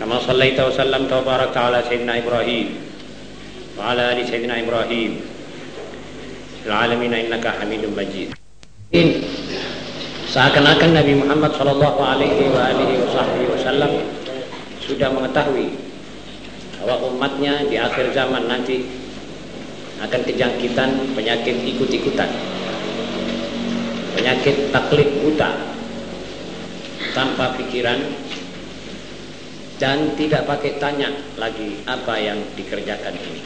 كما صليت وسلمت وباركت على سيدنا إبراهيم وعلى آل سيدنا إبراهيم في العالمين إنك حميد مجيد seakan-akan Nabi Muhammad Shallallahu Alaihi Wasallam sudah mengetahui bahwa umatnya di akhir zaman nanti akan kejangkitan penyakit ikut-ikutan, penyakit taklid buta tanpa pikiran dan tidak pakai tanya lagi apa yang dikerjakan ini.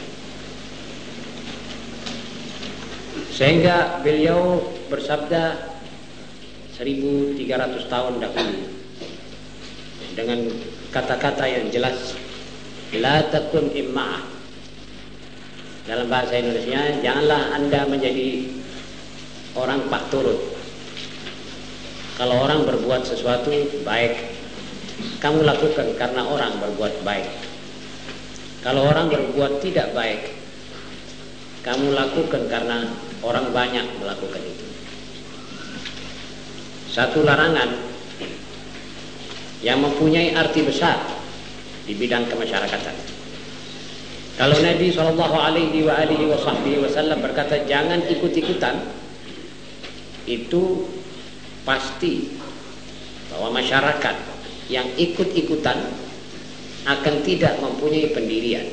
Sehingga beliau bersabda 1300 tahun dahulu dengan kata-kata yang jelas la takun imma'ah dalam bahasa Indonesia janganlah anda menjadi orang pak turut kalau orang berbuat sesuatu baik kamu lakukan karena orang berbuat baik kalau orang berbuat tidak baik kamu lakukan karena orang banyak melakukan itu satu larangan yang mempunyai arti besar di bidang kemasyarakatan. Kalau Nabi Wasallam berkata jangan ikut-ikutan, itu pasti bahwa masyarakat yang ikut-ikutan akan tidak mempunyai pendirian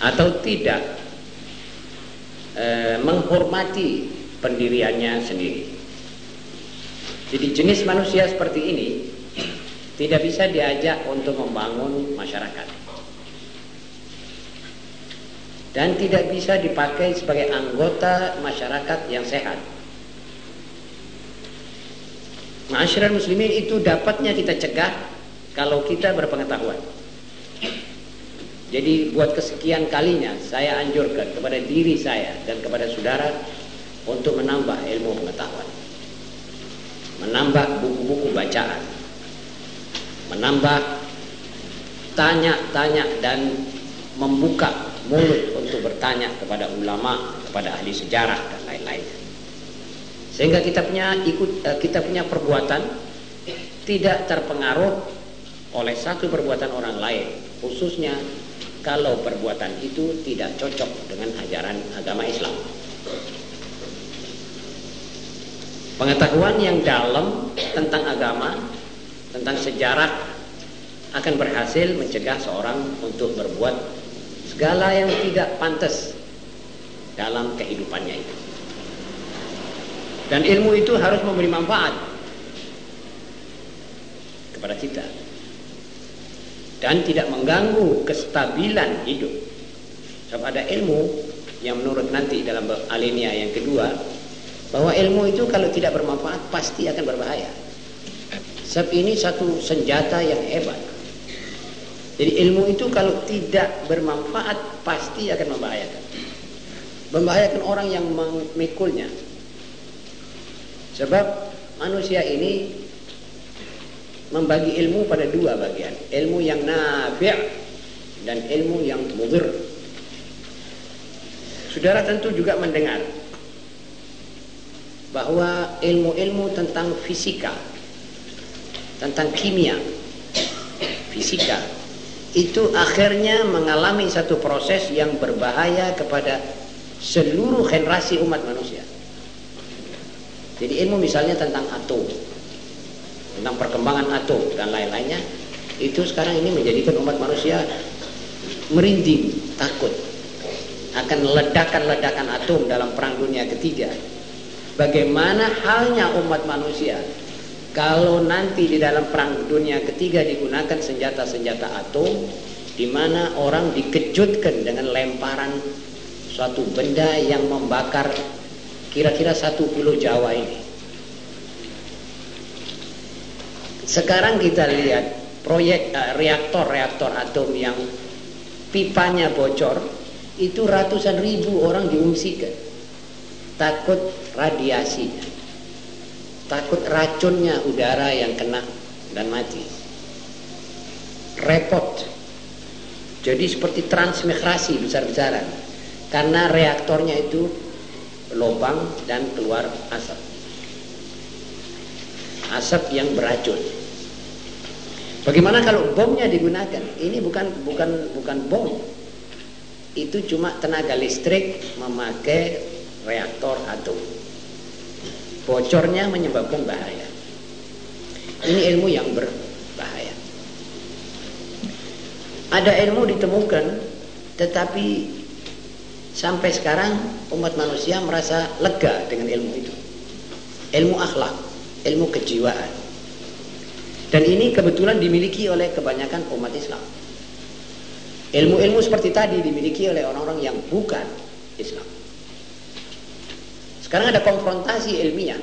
atau tidak e, menghormati pendiriannya sendiri. Jadi jenis manusia seperti ini tidak bisa diajak untuk membangun masyarakat. Dan tidak bisa dipakai sebagai anggota masyarakat yang sehat. Masyarakat muslimin itu dapatnya kita cegah kalau kita berpengetahuan. Jadi buat kesekian kalinya saya anjurkan kepada diri saya dan kepada saudara untuk menambah ilmu pengetahuan menambah buku-buku bacaan, menambah tanya-tanya dan membuka mulut untuk bertanya kepada ulama, kepada ahli sejarah dan lain-lain. Sehingga kita punya ikut eh, kita punya perbuatan tidak terpengaruh oleh satu perbuatan orang lain, khususnya kalau perbuatan itu tidak cocok dengan ajaran agama Islam. Pengetahuan yang dalam tentang agama, tentang sejarah akan berhasil mencegah seorang untuk berbuat segala yang tidak pantas dalam kehidupannya itu. Dan ilmu itu harus memberi manfaat kepada kita. Dan tidak mengganggu kestabilan hidup. Sebab ada ilmu yang menurut nanti dalam alinea yang kedua bahwa ilmu itu kalau tidak bermanfaat pasti akan berbahaya. Sebab ini satu senjata yang hebat. Jadi ilmu itu kalau tidak bermanfaat pasti akan membahayakan. Membahayakan orang yang memikulnya. Sebab manusia ini membagi ilmu pada dua bagian. Ilmu yang nafi' dan ilmu yang mudir. Saudara tentu juga mendengar bahwa ilmu-ilmu tentang fisika, tentang kimia, fisika, itu akhirnya mengalami satu proses yang berbahaya kepada seluruh generasi umat manusia. Jadi ilmu misalnya tentang atom, tentang perkembangan atom dan lain-lainnya, itu sekarang ini menjadikan umat manusia merinding, takut akan ledakan-ledakan atom dalam perang dunia ketiga. Bagaimana halnya umat manusia kalau nanti di dalam perang dunia ketiga digunakan senjata-senjata atom di mana orang dikejutkan dengan lemparan suatu benda yang membakar kira-kira satu pulau Jawa ini. Sekarang kita lihat proyek reaktor-reaktor atom yang pipanya bocor itu ratusan ribu orang diungsikan. Takut radiasinya. Takut racunnya udara yang kena dan mati. Repot. Jadi seperti transmigrasi besar-besaran. Karena reaktornya itu lubang dan keluar asap. Asap yang beracun. Bagaimana kalau bomnya digunakan? Ini bukan bukan bukan bom. Itu cuma tenaga listrik memakai reaktor atom. Bocornya menyebabkan bahaya. Ini ilmu yang berbahaya. Ada ilmu ditemukan tetapi sampai sekarang umat manusia merasa lega dengan ilmu itu. Ilmu akhlak ilmu kejiwaan. Dan ini kebetulan dimiliki oleh kebanyakan umat Islam. Ilmu-ilmu seperti tadi dimiliki oleh orang-orang yang bukan Islam. Sekarang ada konfrontasi ilmiah.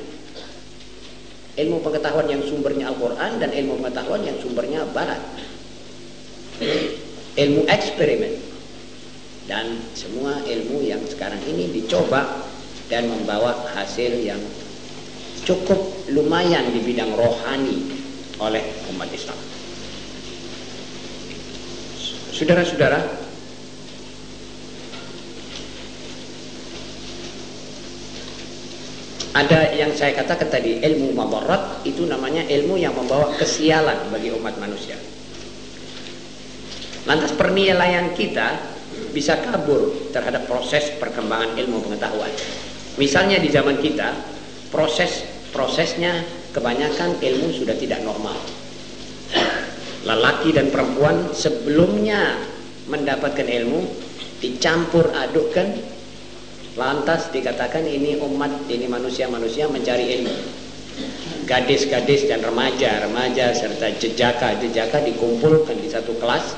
Ilmu pengetahuan yang sumbernya Al-Quran dan ilmu pengetahuan yang sumbernya Barat. Ilmu eksperimen dan semua ilmu yang sekarang ini dicoba dan membawa hasil yang cukup lumayan di bidang rohani oleh umat Islam. Saudara-saudara, ada yang saya katakan tadi ilmu mabarat itu namanya ilmu yang membawa kesialan bagi umat manusia. Lantas penilaian kita bisa kabur terhadap proses perkembangan ilmu pengetahuan. Misalnya di zaman kita, proses prosesnya kebanyakan ilmu sudah tidak normal. Lelaki dan perempuan sebelumnya mendapatkan ilmu dicampur adukkan lantas dikatakan ini umat ini manusia-manusia mencari ilmu gadis-gadis dan remaja-remaja serta jejaka-jejaka dikumpulkan di satu kelas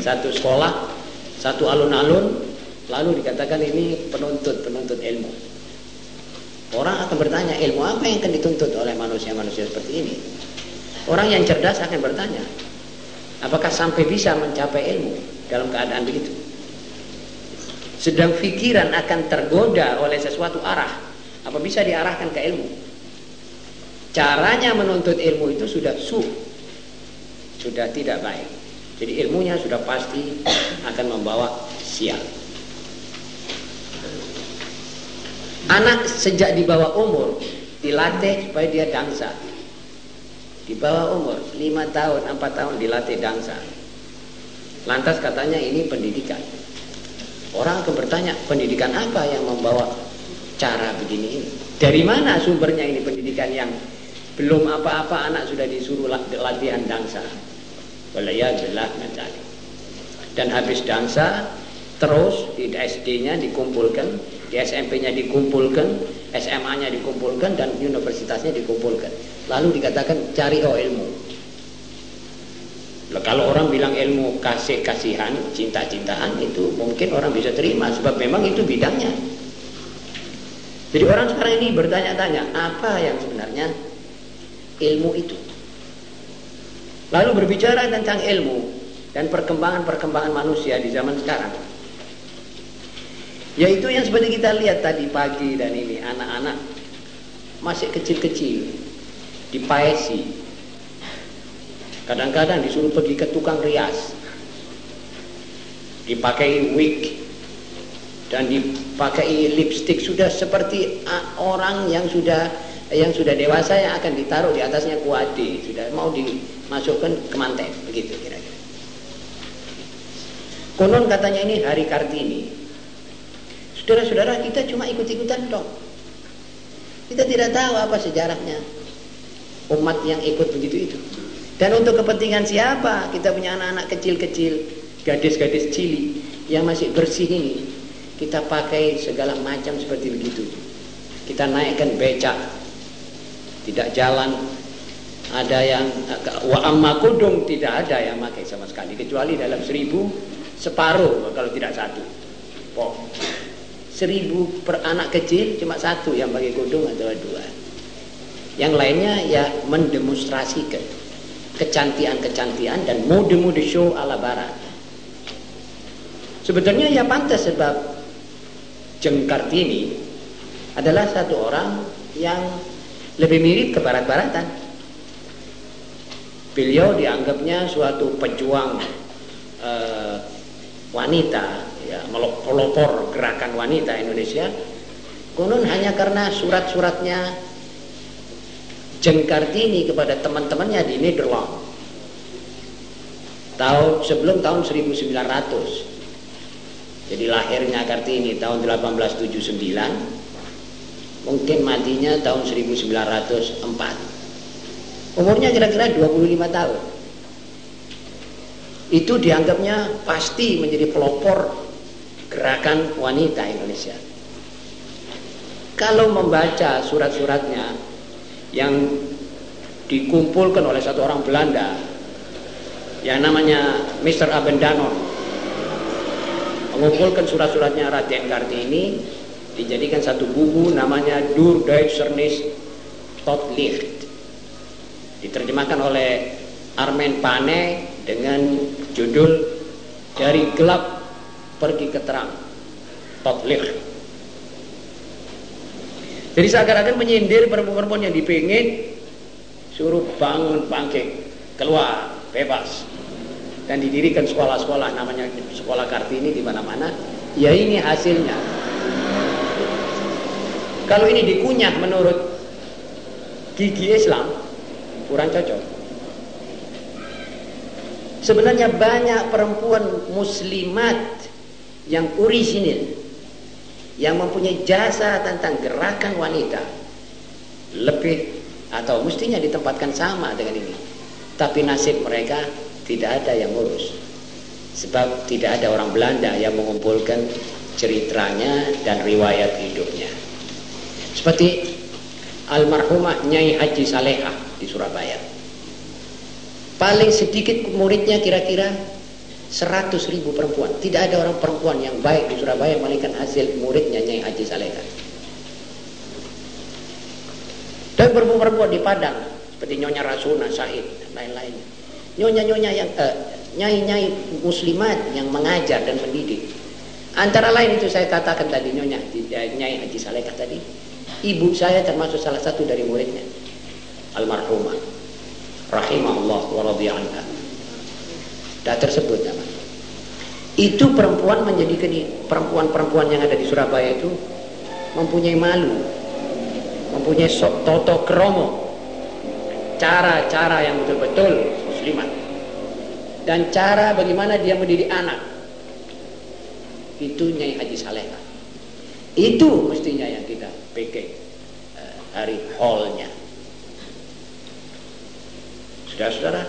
satu sekolah satu alun-alun lalu dikatakan ini penuntut-penuntut ilmu. Orang akan bertanya ilmu apa yang akan dituntut oleh manusia-manusia seperti ini? Orang yang cerdas akan bertanya, apakah sampai bisa mencapai ilmu dalam keadaan begitu? Sedang pikiran akan tergoda oleh sesuatu arah, apa bisa diarahkan ke ilmu? Caranya menuntut ilmu itu sudah su, sudah tidak baik. Jadi ilmunya sudah pasti akan membawa sial. Anak sejak di bawah umur dilatih supaya dia dansa. Di bawah umur 5 tahun, 4 tahun dilatih dansa. Lantas katanya ini pendidikan. Orang akan bertanya, pendidikan apa yang membawa cara begini ini? Dari mana sumbernya ini pendidikan yang belum apa-apa anak sudah disuruh latihan dansa? Walayyabillah mencari. Dan habis dansa terus di SD-nya dikumpulkan, di SMP-nya dikumpulkan, SMA-nya dikumpulkan dan universitasnya dikumpulkan. Lalu dikatakan cari oh ilmu. Loh, kalau orang bilang ilmu kasih kasihan, cinta cintaan itu mungkin orang bisa terima sebab memang itu bidangnya. Jadi orang sekarang ini bertanya-tanya apa yang sebenarnya ilmu itu. Lalu berbicara tentang ilmu dan perkembangan-perkembangan manusia di zaman sekarang. Yaitu yang seperti kita lihat tadi pagi dan ini anak-anak masih kecil-kecil dipaesi. Kadang-kadang disuruh pergi ke tukang rias. Dipakai wig dan dipakai lipstick sudah seperti orang yang sudah yang sudah dewasa yang akan ditaruh di atasnya kuade sudah mau dimasukkan ke manten begitu kira-kira. Konon katanya ini hari kartini. Saudara-saudara kita cuma ikut-ikutan dong. Kita tidak tahu apa sejarahnya. Umat yang ikut begitu itu. Dan untuk kepentingan siapa? Kita punya anak-anak kecil-kecil gadis-gadis cili yang masih bersih ini. Kita pakai segala macam seperti begitu. Kita naikkan becak. Tidak jalan ada yang wa amma kudung tidak ada yang pakai sama sekali kecuali dalam seribu separuh kalau tidak satu oh. seribu per anak kecil cuma satu yang pakai kudung atau dua yang lainnya ya mendemonstrasikan kecantian-kecantian dan mode-mode show ala barat. Sebetulnya ya pantas sebab Jeng Kartini adalah satu orang yang lebih mirip ke barat-baratan. Beliau dianggapnya suatu pejuang uh, wanita, ya, melopor gerakan wanita Indonesia. Konon hanya karena surat-suratnya Jeng Kartini kepada teman-temannya di Nederland. Tahun sebelum tahun 1900. Jadi lahirnya Kartini tahun 1879. Mungkin matinya tahun 1904. Umurnya kira-kira 25 tahun. Itu dianggapnya pasti menjadi pelopor gerakan wanita Indonesia. Kalau membaca surat-suratnya yang dikumpulkan oleh satu orang Belanda yang namanya Mr. Abendanon mengumpulkan surat-suratnya Raden Kartini dijadikan satu buku namanya Dur Deutschernis diterjemahkan oleh Armen Pane dengan judul dari gelap pergi ke terang Tot Licht jadi seakan-akan menyindir perempuan-perempuan yang dipingin suruh bangun bangkit, keluar, bebas. Dan didirikan sekolah-sekolah namanya sekolah Kartini di mana-mana. Ya ini hasilnya. Kalau ini dikunyah menurut gigi Islam kurang cocok. Sebenarnya banyak perempuan muslimat yang orisinil yang mempunyai jasa tentang gerakan wanita lebih atau mestinya ditempatkan sama dengan ini. Tapi nasib mereka tidak ada yang ngurus. Sebab tidak ada orang Belanda yang mengumpulkan ceritanya dan riwayat hidupnya. Seperti almarhumah Nyai Haji Salehah di Surabaya paling sedikit muridnya kira-kira Seratus ribu perempuan. Tidak ada orang perempuan yang baik di Surabaya melainkan hasil muridnya Nyai Haji Saleka. Dan perempuan-perempuan di Padang seperti Nyonya Rasuna, Said dan lain-lainnya. Nyonya-nyonya yang eh, nyai-nyai muslimat yang mengajar dan mendidik. Antara lain itu saya katakan tadi Nyonya Nyai Haji Saleka tadi. Ibu saya termasuk salah satu dari muridnya. Almarhumah. Rahimahullah wa radiyallahu Tidak tersebut namanya. Itu perempuan menjadikan perempuan-perempuan yang ada di Surabaya itu mempunyai malu, mempunyai sok toto kromo, cara-cara yang betul-betul muslimat, dan cara bagaimana dia mendidik anak. Itu Nyai Haji Salehah. Itu mestinya yang kita pikir uh, hari hallnya. Saudara-saudara,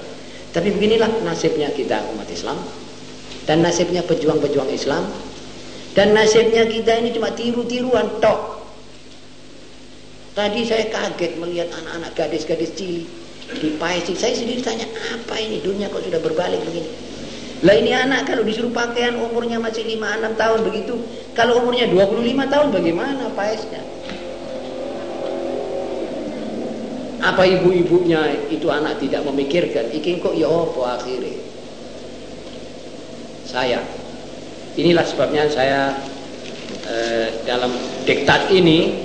tapi beginilah nasibnya kita umat Islam dan nasibnya pejuang-pejuang Islam dan nasibnya kita ini cuma tiru-tiruan tok. Tadi saya kaget melihat anak-anak gadis-gadis cilik di Paisi. Saya sendiri tanya, apa ini dunia kok sudah berbalik begini? Lah ini anak kalau disuruh pakaian umurnya masih 5-6 tahun begitu. Kalau umurnya 25 tahun bagaimana paesnya? Apa ibu-ibunya itu anak tidak memikirkan ikin kok ya apa akhirnya? Saya. Inilah sebabnya saya eh, dalam diktat ini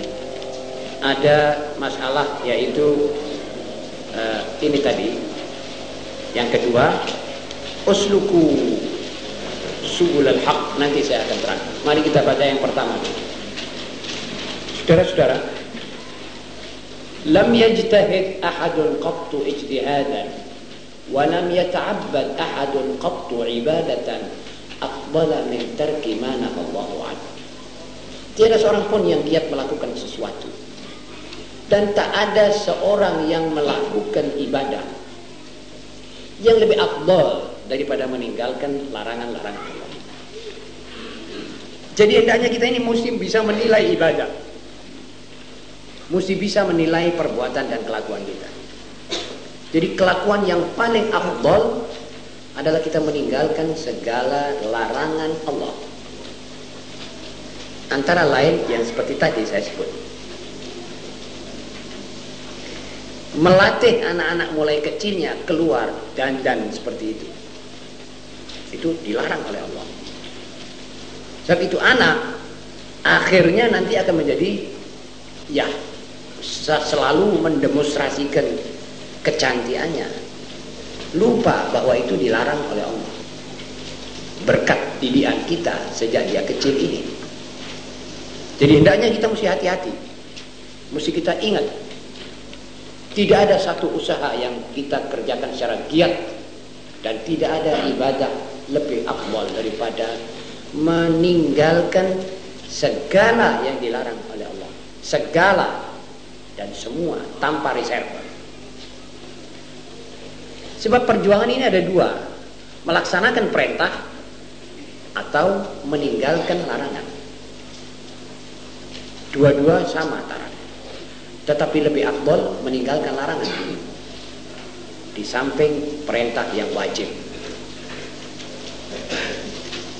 ada masalah yaitu eh, ini tadi. Yang kedua usluku subul al-haq nanti saya akan terang. Mari kita baca yang pertama. Saudara-saudara لم يجتهد أحد قط اجتهادا ولم يتعبد أحد قط عبادة أفضل من ترك ما نهى الله عنه Tiada seorang pun yang giat melakukan sesuatu dan tak ada seorang yang melakukan ibadah yang lebih afdal daripada meninggalkan larangan-larangan Allah. Jadi hendaknya kita ini mesti bisa menilai ibadah mesti bisa menilai perbuatan dan kelakuan kita. Jadi kelakuan yang paling afdol adalah kita meninggalkan segala larangan Allah. Antara lain yang seperti tadi saya sebut. melatih anak-anak mulai kecilnya keluar dan dan seperti itu itu dilarang oleh Allah sebab itu anak akhirnya nanti akan menjadi ya selalu mendemonstrasikan kecantiannya lupa bahwa itu dilarang oleh Allah. Berkat didikan kita sejak dia kecil ini. Jadi hendaknya kita mesti hati-hati. Mesti kita ingat. Tidak ada satu usaha yang kita kerjakan secara giat dan tidak ada ibadah lebih akmal daripada meninggalkan segala yang dilarang oleh Allah. Segala dan semua tanpa reserve. Sebab perjuangan ini ada dua. Melaksanakan perintah atau meninggalkan larangan. Dua-dua sama taraf tetapi lebih akbol meninggalkan larangan di samping perintah yang wajib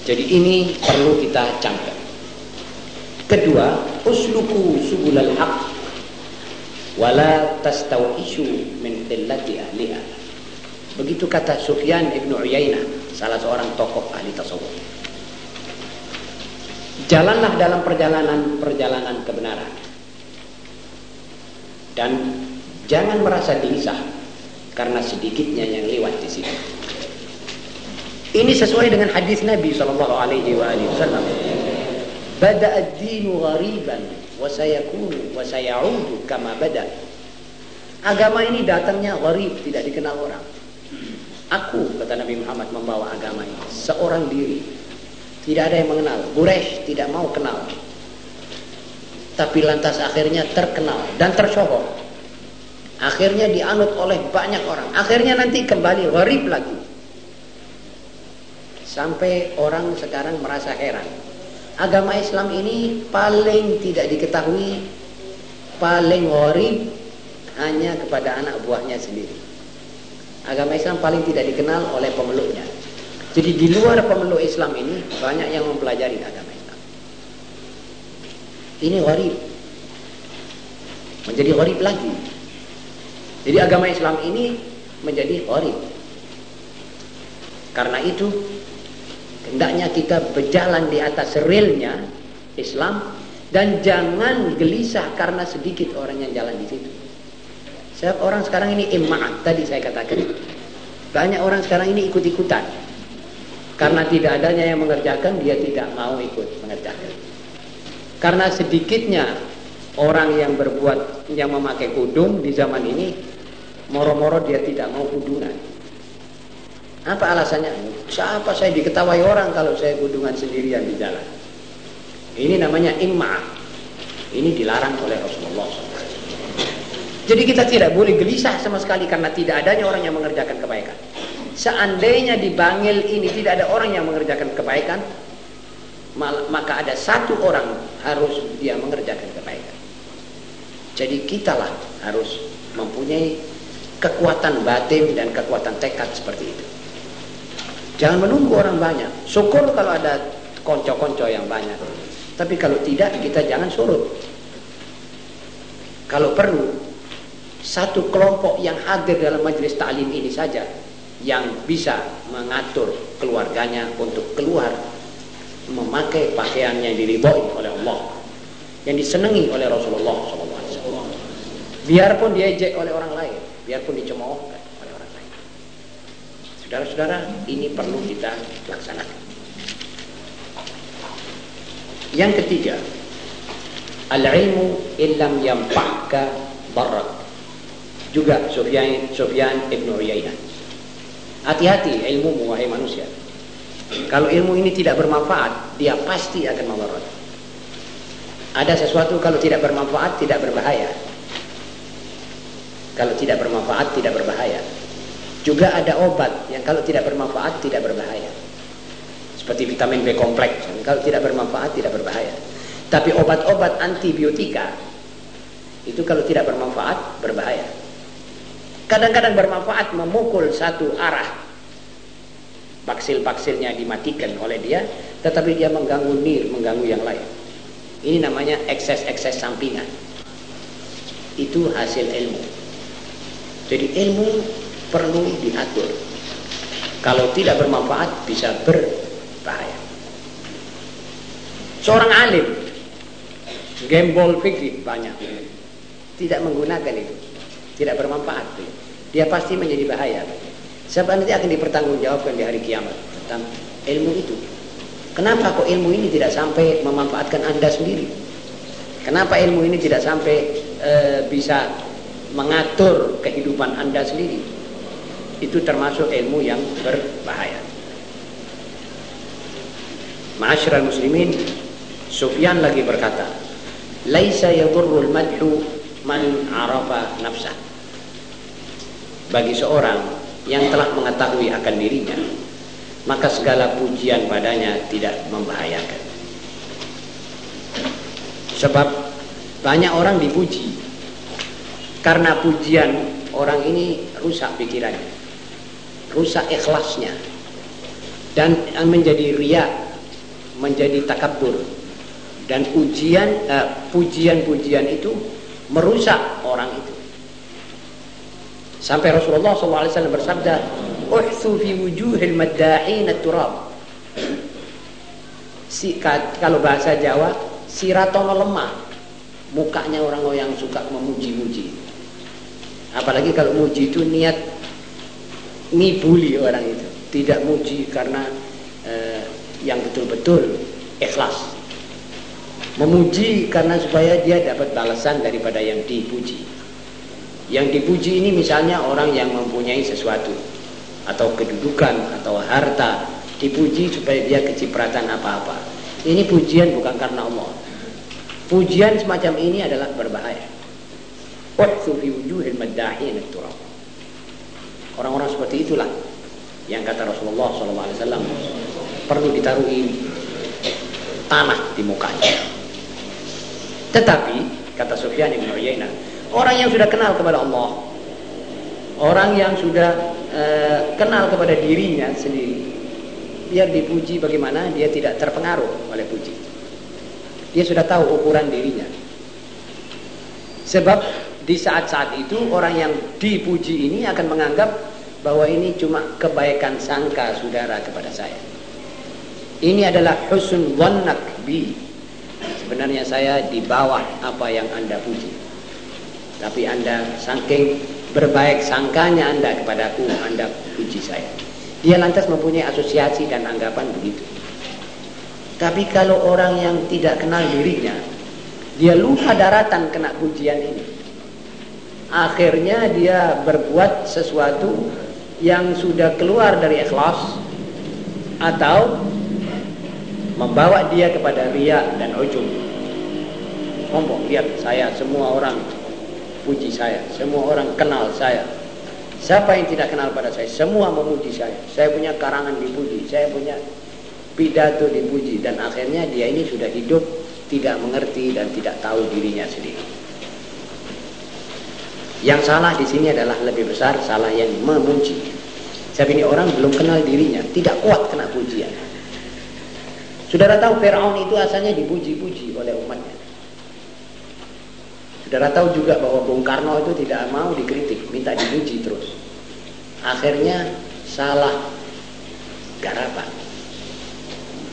jadi ini perlu kita camkan kedua usluku subulal haq wala tastawishu min qillati ahliha begitu kata Sufyan ibnu Uyainah salah seorang tokoh ahli tasawuf jalanlah dalam perjalanan perjalanan kebenaran dan jangan merasa gelisah karena sedikitnya yang lewat di sini. Ini sesuai dengan hadis Nabi sallallahu alaihi wasallam. Bada ad-dinu ghariban wa sayakunu wa sayaudu kama bada. Agama ini datangnya gharib, tidak dikenal orang. Aku kata Nabi Muhammad membawa agama ini seorang diri. Tidak ada yang mengenal. Quraisy tidak mau kenal tapi lantas akhirnya terkenal dan tersohor akhirnya dianut oleh banyak orang akhirnya nanti kembali gharib lagi sampai orang sekarang merasa heran agama Islam ini paling tidak diketahui paling gharib hanya kepada anak buahnya sendiri. Agama Islam paling tidak dikenal oleh pemeluknya. Jadi di luar pemeluk Islam ini banyak yang mempelajari agama ini gharib menjadi gharib lagi. Jadi agama Islam ini menjadi gharib karena itu hendaknya kita berjalan di atas relnya Islam dan jangan gelisah karena sedikit orang yang jalan di situ. Sebab orang sekarang ini immaat tadi saya katakan. Banyak orang sekarang ini ikut-ikutan. Karena tidak adanya yang mengerjakan dia tidak mau ikut mengerjakan. Karena sedikitnya orang yang berbuat yang memakai kudung di zaman ini moro-moro dia tidak mau kudungan. Apa alasannya? Siapa saya diketawai orang kalau saya kudungan sendirian di jalan? Ini namanya imma. Ini dilarang oleh Rasulullah. Jadi kita tidak boleh gelisah sama sekali karena tidak adanya orang yang mengerjakan kebaikan. Seandainya di Bangil ini tidak ada orang yang mengerjakan kebaikan, maka ada satu orang harus dia mengerjakan kebaikan. Jadi kitalah harus mempunyai kekuatan batin dan kekuatan tekad seperti itu. Jangan menunggu orang banyak. Syukur kalau ada konco-konco yang banyak. Tapi kalau tidak kita jangan surut. Kalau perlu satu kelompok yang hadir dalam majelis taklim ini saja yang bisa mengatur keluarganya untuk keluar memakai pakaian yang diridhoi oleh Allah yang disenangi oleh Rasulullah SAW biarpun diejek oleh orang lain biarpun dicemoohkan saudara-saudara ini perlu kita laksanakan yang ketiga al-ilmu illam yampahka barak juga Sufyan Sufyan Ibn Uyainah hati-hati ilmu wahai manusia kalau ilmu ini tidak bermanfaat, dia pasti akan memudarat. Ada sesuatu kalau tidak bermanfaat tidak berbahaya. Kalau tidak bermanfaat tidak berbahaya. Juga ada obat yang kalau tidak bermanfaat tidak berbahaya. Seperti vitamin B kompleks, kalau tidak bermanfaat tidak berbahaya. Tapi obat-obat antibiotika itu kalau tidak bermanfaat berbahaya. Kadang-kadang bermanfaat memukul satu arah baksil-baksilnya dimatikan oleh dia tetapi dia mengganggu nir, mengganggu yang lain ini namanya ekses-ekses sampingan itu hasil ilmu Jadi ilmu perlu diatur. Kalau tidak bermanfaat bisa berbahaya. Seorang alim gembol fikih banyak. Tidak menggunakan itu. Tidak bermanfaat. Dia pasti menjadi bahaya. Sebab nanti akan dipertanggungjawabkan di hari kiamat tentang ilmu itu. Kenapa kok ilmu ini tidak sampai memanfaatkan anda sendiri? Kenapa ilmu ini tidak sampai e, bisa mengatur kehidupan anda sendiri itu termasuk ilmu yang berbahaya Ma'asyiral muslimin Sufyan lagi berkata, "Laisa yadurrul madhu man arafa nafsah." Bagi seorang yang telah mengetahui akan dirinya, maka segala pujian padanya tidak membahayakan. Sebab banyak orang dipuji karena pujian orang ini rusak pikirannya, rusak ikhlasnya, dan menjadi riak, menjadi takabur dan ujian uh, pujian-pujian itu merusak orang itu. Sampai Rasulullah SAW bersabda uhsu fi wujuhil maddahin turab. Si, kalau bahasa Jawa siratono lemah. Mukanya orang yang suka memuji-muji. Apalagi kalau muji itu niat ngibuli orang itu. Tidak muji karena uh, yang betul-betul ikhlas. Memuji karena supaya dia dapat balasan daripada yang dipuji. Yang dipuji ini misalnya orang yang mempunyai sesuatu atau kedudukan atau harta dipuji supaya dia kecipratan apa-apa. Ini pujian bukan karena Allah. Pujian semacam ini adalah berbahaya. Wahsu fi wujuhil maddahin orang-orang seperti itulah yang kata Rasulullah SAW perlu ditaruhi tanah di mukanya tetapi kata Sufyan bin Uyainah, orang yang sudah kenal kepada Allah, orang yang sudah uh, kenal kepada dirinya sendiri, biar dipuji bagaimana dia tidak terpengaruh oleh puji. Dia sudah tahu ukuran dirinya. Sebab di saat-saat itu orang yang dipuji ini akan menganggap bahwa ini cuma kebaikan sangka saudara kepada saya. Ini adalah husn dhannak bi. Sebenarnya saya di bawah apa yang anda puji. Tapi anda saking berbaik sangkanya anda kepadaku anda puji saya. Dia lantas mempunyai asosiasi dan anggapan begitu. Tapi kalau orang yang tidak kenal dirinya dia lupa daratan kena pujian ini. Akhirnya dia berbuat sesuatu yang sudah keluar dari ikhlas atau membawa dia kepada riak dan ujung sombong lihat saya semua orang puji saya semua orang kenal saya. Siapa yang tidak kenal pada saya semua memuji saya. Saya punya karangan dipuji saya punya pidato dipuji dan akhirnya dia ini sudah hidup tidak mengerti dan tidak tahu dirinya sendiri yang salah di sini adalah lebih besar salah yang memuji sebab ini orang belum kenal dirinya tidak kuat kena pujian Saudara tahu Fir'aun itu asalnya dipuji-puji oleh umatnya. Saudara tahu juga bahwa Bung Karno itu tidak mau dikritik, minta dipuji terus. Akhirnya salah garapan.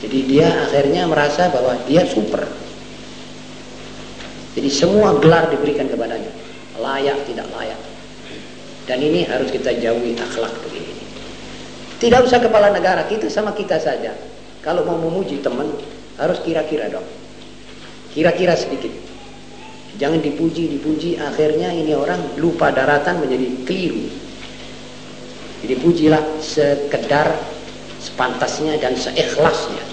Jadi dia akhirnya merasa bahwa dia super. Jadi semua gelar diberikan kepadanya. Layak, tidak layak. Dan ini harus kita jauhi akhlak begini. Tidak usah kepala negara, kita sama kita saja. Kalau mau memuji teman harus kira-kira dong. Kira-kira sedikit. Jangan dipuji, dipuji akhirnya ini orang lupa daratan menjadi keliru. Jadi pujilah sekedar sepantasnya dan seikhlasnya.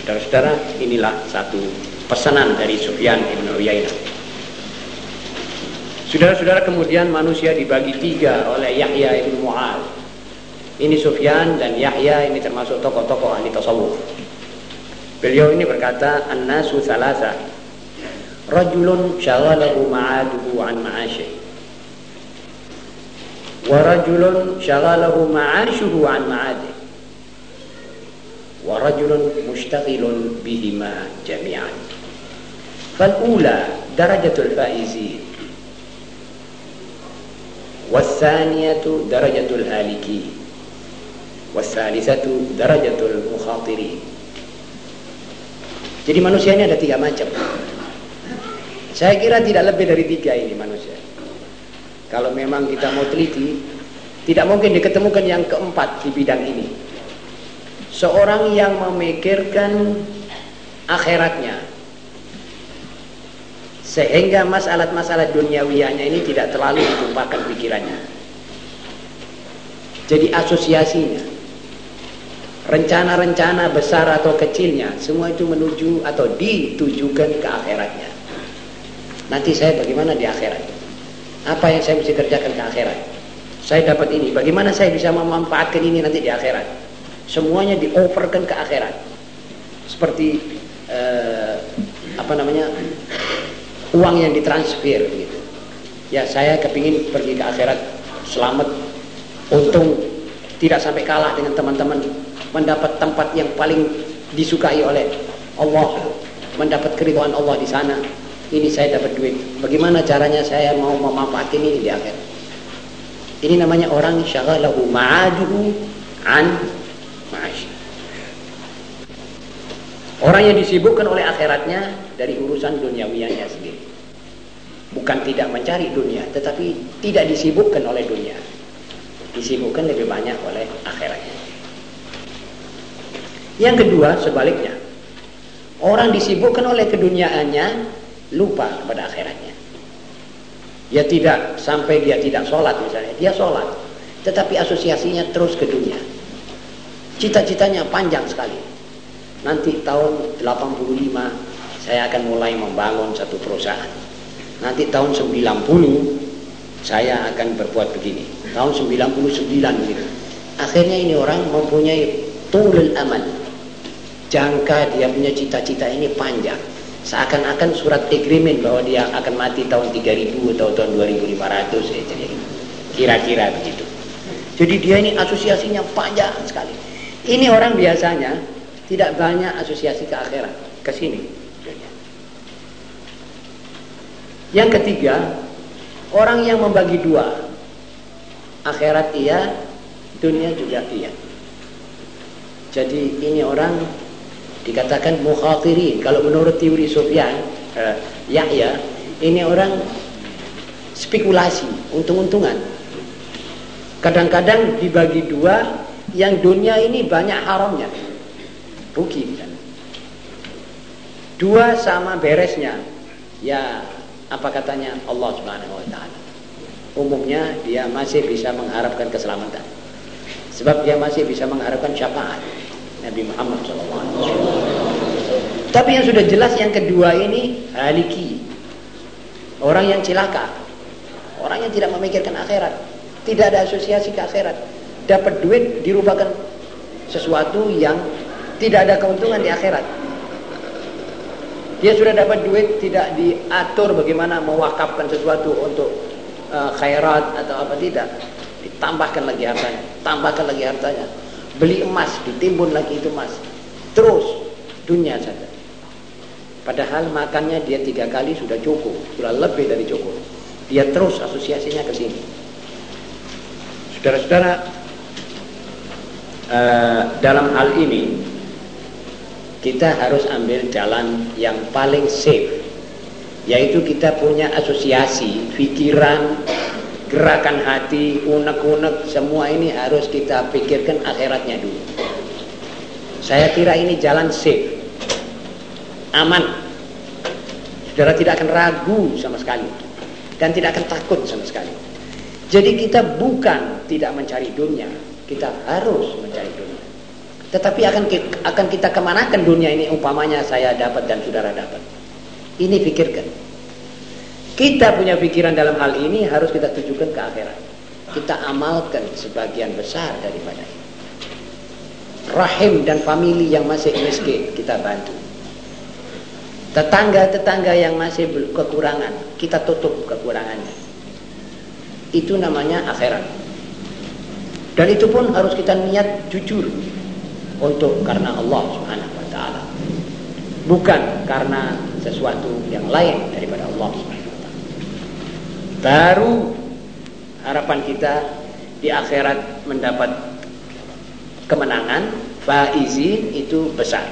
Saudara-saudara, inilah satu pesanan dari Sufyan Ibn Uyainah. Saudara-saudara kemudian manusia dibagi tiga oleh Yahya Ibn Mu'ad ini Sufyan dan Yahya ini termasuk tokoh-tokoh ahli tasawuf. Beliau ini berkata, "An-nasu thalatha. Rajulun syaghalahu ma'aduhu an ma'asyih. Syaghalahu ma'ashuhu an ma'adih. Wa rajulun mushtaghilun bihima jami'an." Fal-ula darajatul faizin wasaniyatu darajatul haliki wasalisatu darajatul mukhatiri jadi manusia ini ada tiga macam. Saya kira tidak lebih dari tiga ini manusia. Kalau memang kita mau teliti tidak mungkin diketemukan yang keempat di bidang ini. Seorang yang memikirkan akhiratnya sehingga masalah-masalah duniawiyahnya ini tidak terlalu ditumpahkan pikirannya. Jadi asosiasinya rencana-rencana besar atau kecilnya semua itu menuju atau ditujukan ke akhiratnya. Nanti saya bagaimana di akhirat? Apa yang saya mesti kerjakan ke akhirat? Saya dapat ini. Bagaimana saya bisa memanfaatkan ini nanti di akhirat? Semuanya dioverkan ke akhirat. Seperti uh, apa namanya uang yang ditransfer gitu. Ya saya kepingin pergi ke akhirat selamat, untung tidak sampai kalah dengan teman-teman, mendapat tempat yang paling disukai oleh Allah, mendapat keriduan Allah di sana. Ini saya dapat duit. Bagaimana caranya saya mau memanfaatkan ini di akhirat? Ini namanya orang syaghalahu ma'aduhu an ma'ashi. Orang yang disibukkan oleh akhiratnya dari urusan duniawianya sendiri. Bukan tidak mencari dunia, tetapi tidak disibukkan oleh dunia. Disibukkan lebih banyak oleh akhiratnya. Yang kedua, sebaliknya. Orang disibukkan oleh keduniaannya, lupa kepada akhiratnya. Ya tidak, sampai dia tidak sholat misalnya. Dia sholat, tetapi asosiasinya terus ke dunia. Cita-citanya panjang sekali nanti tahun 85 saya akan mulai membangun satu perusahaan nanti tahun 90 saya akan berbuat begini. Tahun 99 gitu. Akhirnya ini orang mempunyai tulul amal. Jangka dia punya cita-cita ini panjang. Seakan-akan surat agreement bahwa dia akan mati tahun 3000 atau tahun 2500 ya, kira-kira begitu. Jadi dia ini asosiasinya panjang sekali. Ini orang biasanya tidak banyak asosiasi ke akhirat ke sini yang ketiga orang yang membagi dua. Akhirat iya dunia juga iya. Jadi ini orang dikatakan mukhatirin. Kalau menurut teori Sufyan eh, Yahya ini orang spekulasi untung-untungan. Kadang-kadang dibagi dua yang dunia ini banyak haramnya. Rugi. Dua sama beresnya. Ya, apa katanya Allah Subhanahu wa taala. Umumnya dia masih bisa mengharapkan keselamatan. Sebab dia masih bisa mengharapkan syafaat Nabi Muhammad SAW. Tapi yang sudah jelas yang kedua ini haliki. Orang yang cilaka. Orang yang tidak memikirkan akhirat. Tidak ada asosiasi ke akhirat. Dapat duit dirubahkan sesuatu yang tidak ada keuntungan di akhirat. Dia sudah dapat duit tidak diatur bagaimana mewakafkan sesuatu untuk uh, khairat atau apa tidak. Ditambahkan lagi hartanya, tambahkan lagi hartanya. Beli emas, ditimbun lagi itu emas. Terus dunia saja. Padahal makannya dia tiga kali sudah cukup, sudah lebih dari cukup. Dia terus asosiasinya ke sini. Saudara-saudara, uh, dalam hal ini kita harus ambil jalan yang paling safe yaitu kita punya asosiasi pikiran gerakan hati unek-unek semua ini harus kita pikirkan akhiratnya dulu. Saya kira ini jalan safe aman. Saudara tidak akan ragu sama sekali dan tidak akan takut sama sekali. Jadi kita bukan tidak mencari dunia kita harus mencari dunia tetapi akan akan kita kemanakan dunia ini umpamanya saya dapat dan saudara dapat. Ini pikirkan. Kita punya pikiran dalam hal ini harus kita tujukan ke akhirat. Kita amalkan sebagian besar daripada ini. Rahim dan famili yang masih miskin kita bantu. Tetangga-tetangga yang masih kekurangan, kita tutup kekurangannya. Itu namanya akhirat. Dan itu pun harus kita niat jujur untuk karena Allah Subhanahu wa taala. Bukan karena sesuatu yang lain daripada Allah Subhanahu wa taala. Baru harapan kita di akhirat mendapat kemenangan, faizin itu besar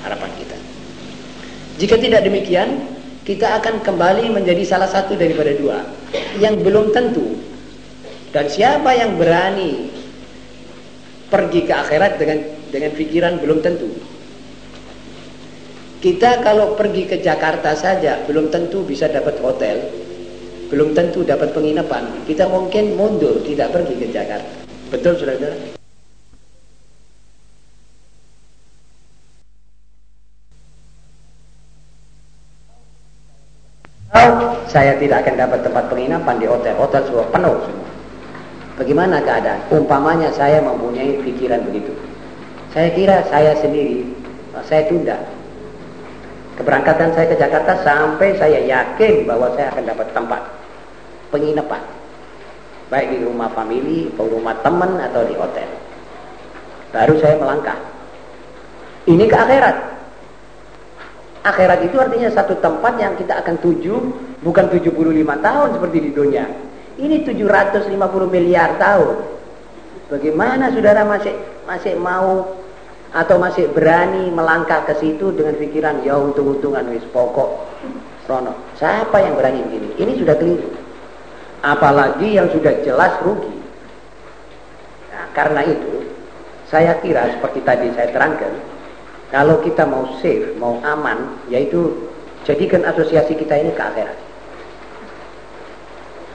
harapan kita. Jika tidak demikian, kita akan kembali menjadi salah satu daripada dua yang belum tentu. Dan siapa yang berani pergi ke akhirat dengan dengan pikiran belum tentu. Kita kalau pergi ke Jakarta saja belum tentu bisa dapat hotel, belum tentu dapat penginapan. Kita mungkin mundur tidak pergi ke Jakarta. Betul saudara-saudara? Saya tidak akan dapat tempat penginapan di hotel. Hotel semua penuh semua. Bagaimana keadaan? Umpamanya saya mempunyai pikiran begitu. Saya kira saya sendiri, oh, saya tunda. Keberangkatan saya ke Jakarta sampai saya yakin bahwa saya akan dapat tempat penginapan. Baik di rumah family, atau rumah teman, atau di hotel. Baru saya melangkah. Ini ke akhirat. Akhirat itu artinya satu tempat yang kita akan tuju bukan 75 tahun seperti di dunia. Ini 750 miliar tahun. Bagaimana saudara masih masih mau atau masih berani melangkah ke situ dengan pikiran ya untung-untungan wis pokok rono. Siapa yang berani begini? Ini sudah keliru. Apalagi yang sudah jelas rugi. Nah, karena itu saya kira seperti tadi saya terangkan kalau kita mau safe, mau aman, yaitu jadikan asosiasi kita ini ke akhirat.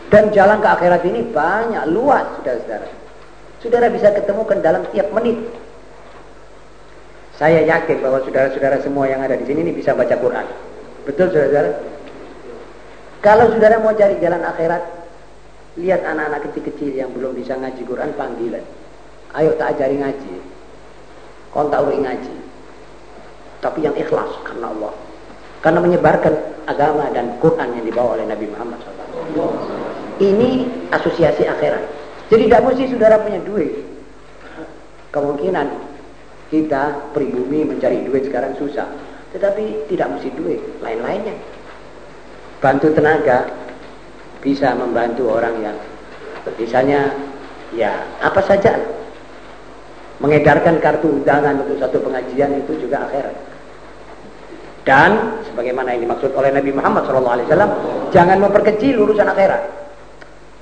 Dan jalan ke akhirat ini banyak, luas, saudara-saudara. Saudara bisa ketemukan dalam tiap menit. Saya yakin bahwa saudara-saudara semua yang ada di sini ini bisa baca Quran. Betul saudara-saudara? Kalau saudara mau cari jalan akhirat, lihat anak-anak kecil-kecil yang belum bisa ngaji Quran panggilan. Ayo tak ajari ngaji. Kontak urut ngaji tapi yang ikhlas karena Allah. Karena menyebarkan agama dan Quran yang dibawa oleh Nabi Muhammad SAW. Ini asosiasi akhirat. Jadi tidak mesti saudara punya duit. Kemungkinan kita pribumi mencari duit sekarang susah. Tetapi tidak mesti duit, lain-lainnya. Bantu tenaga bisa membantu orang yang misalnya ya apa saja mengedarkan kartu undangan untuk satu pengajian itu juga akhirat. Dan sebagaimana yang dimaksud oleh Nabi Muhammad SAW, jangan memperkecil urusan akhirat.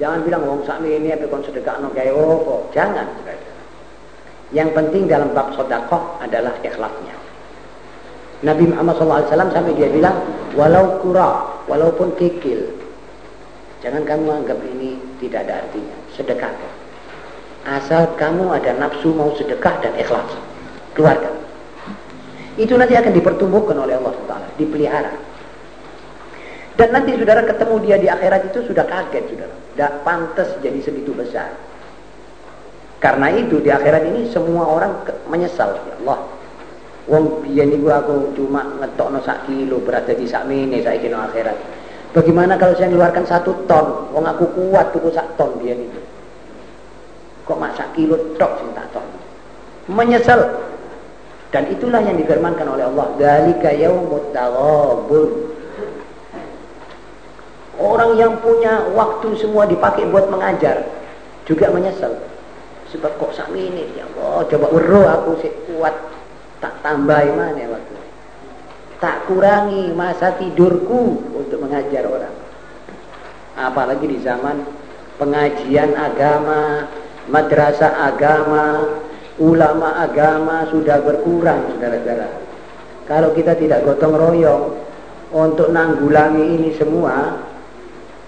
Jangan bilang wong sami ini apa kon sedekah no oh, jangan. Yang penting dalam bab sodakoh adalah ikhlasnya. Nabi Muhammad SAW sampai dia bilang, walau kura, walaupun kikil, jangan kamu anggap ini tidak ada artinya. Sedekah asal kamu ada nafsu mau sedekah dan ikhlas. Keluarga. Itu nanti akan dipertumbuhkan oleh Allah Taala dipelihara. Dan nanti saudara ketemu dia di akhirat itu sudah kaget saudara. Tidak pantas jadi segitu besar karena itu di akhirat ini semua orang menyesal. Ya Allah. Wong biyen niku aku cuma ngetokno sak kilo berat jadi sak mene saiki nang akhirat. Bagaimana kalau saya mengeluarkan satu ton? Wong aku kuat tuku sak ton biyen itu. Kok masak kilo tok sing tak tok menyesal. Dan itulah yang difirmankan oleh Allah. Dalika yaumut taghabun orang yang punya waktu semua dipakai buat mengajar juga menyesal sebab kok sami ini ya Allah coba weruh aku sih kuat. Tak tambah mana waktu tak kurangi masa tidurku untuk mengajar orang. Apalagi di zaman pengajian agama madrasah agama, ulama agama sudah berkurang, saudara-saudara. Kalau kita tidak gotong royong untuk nanggulangi ini semua,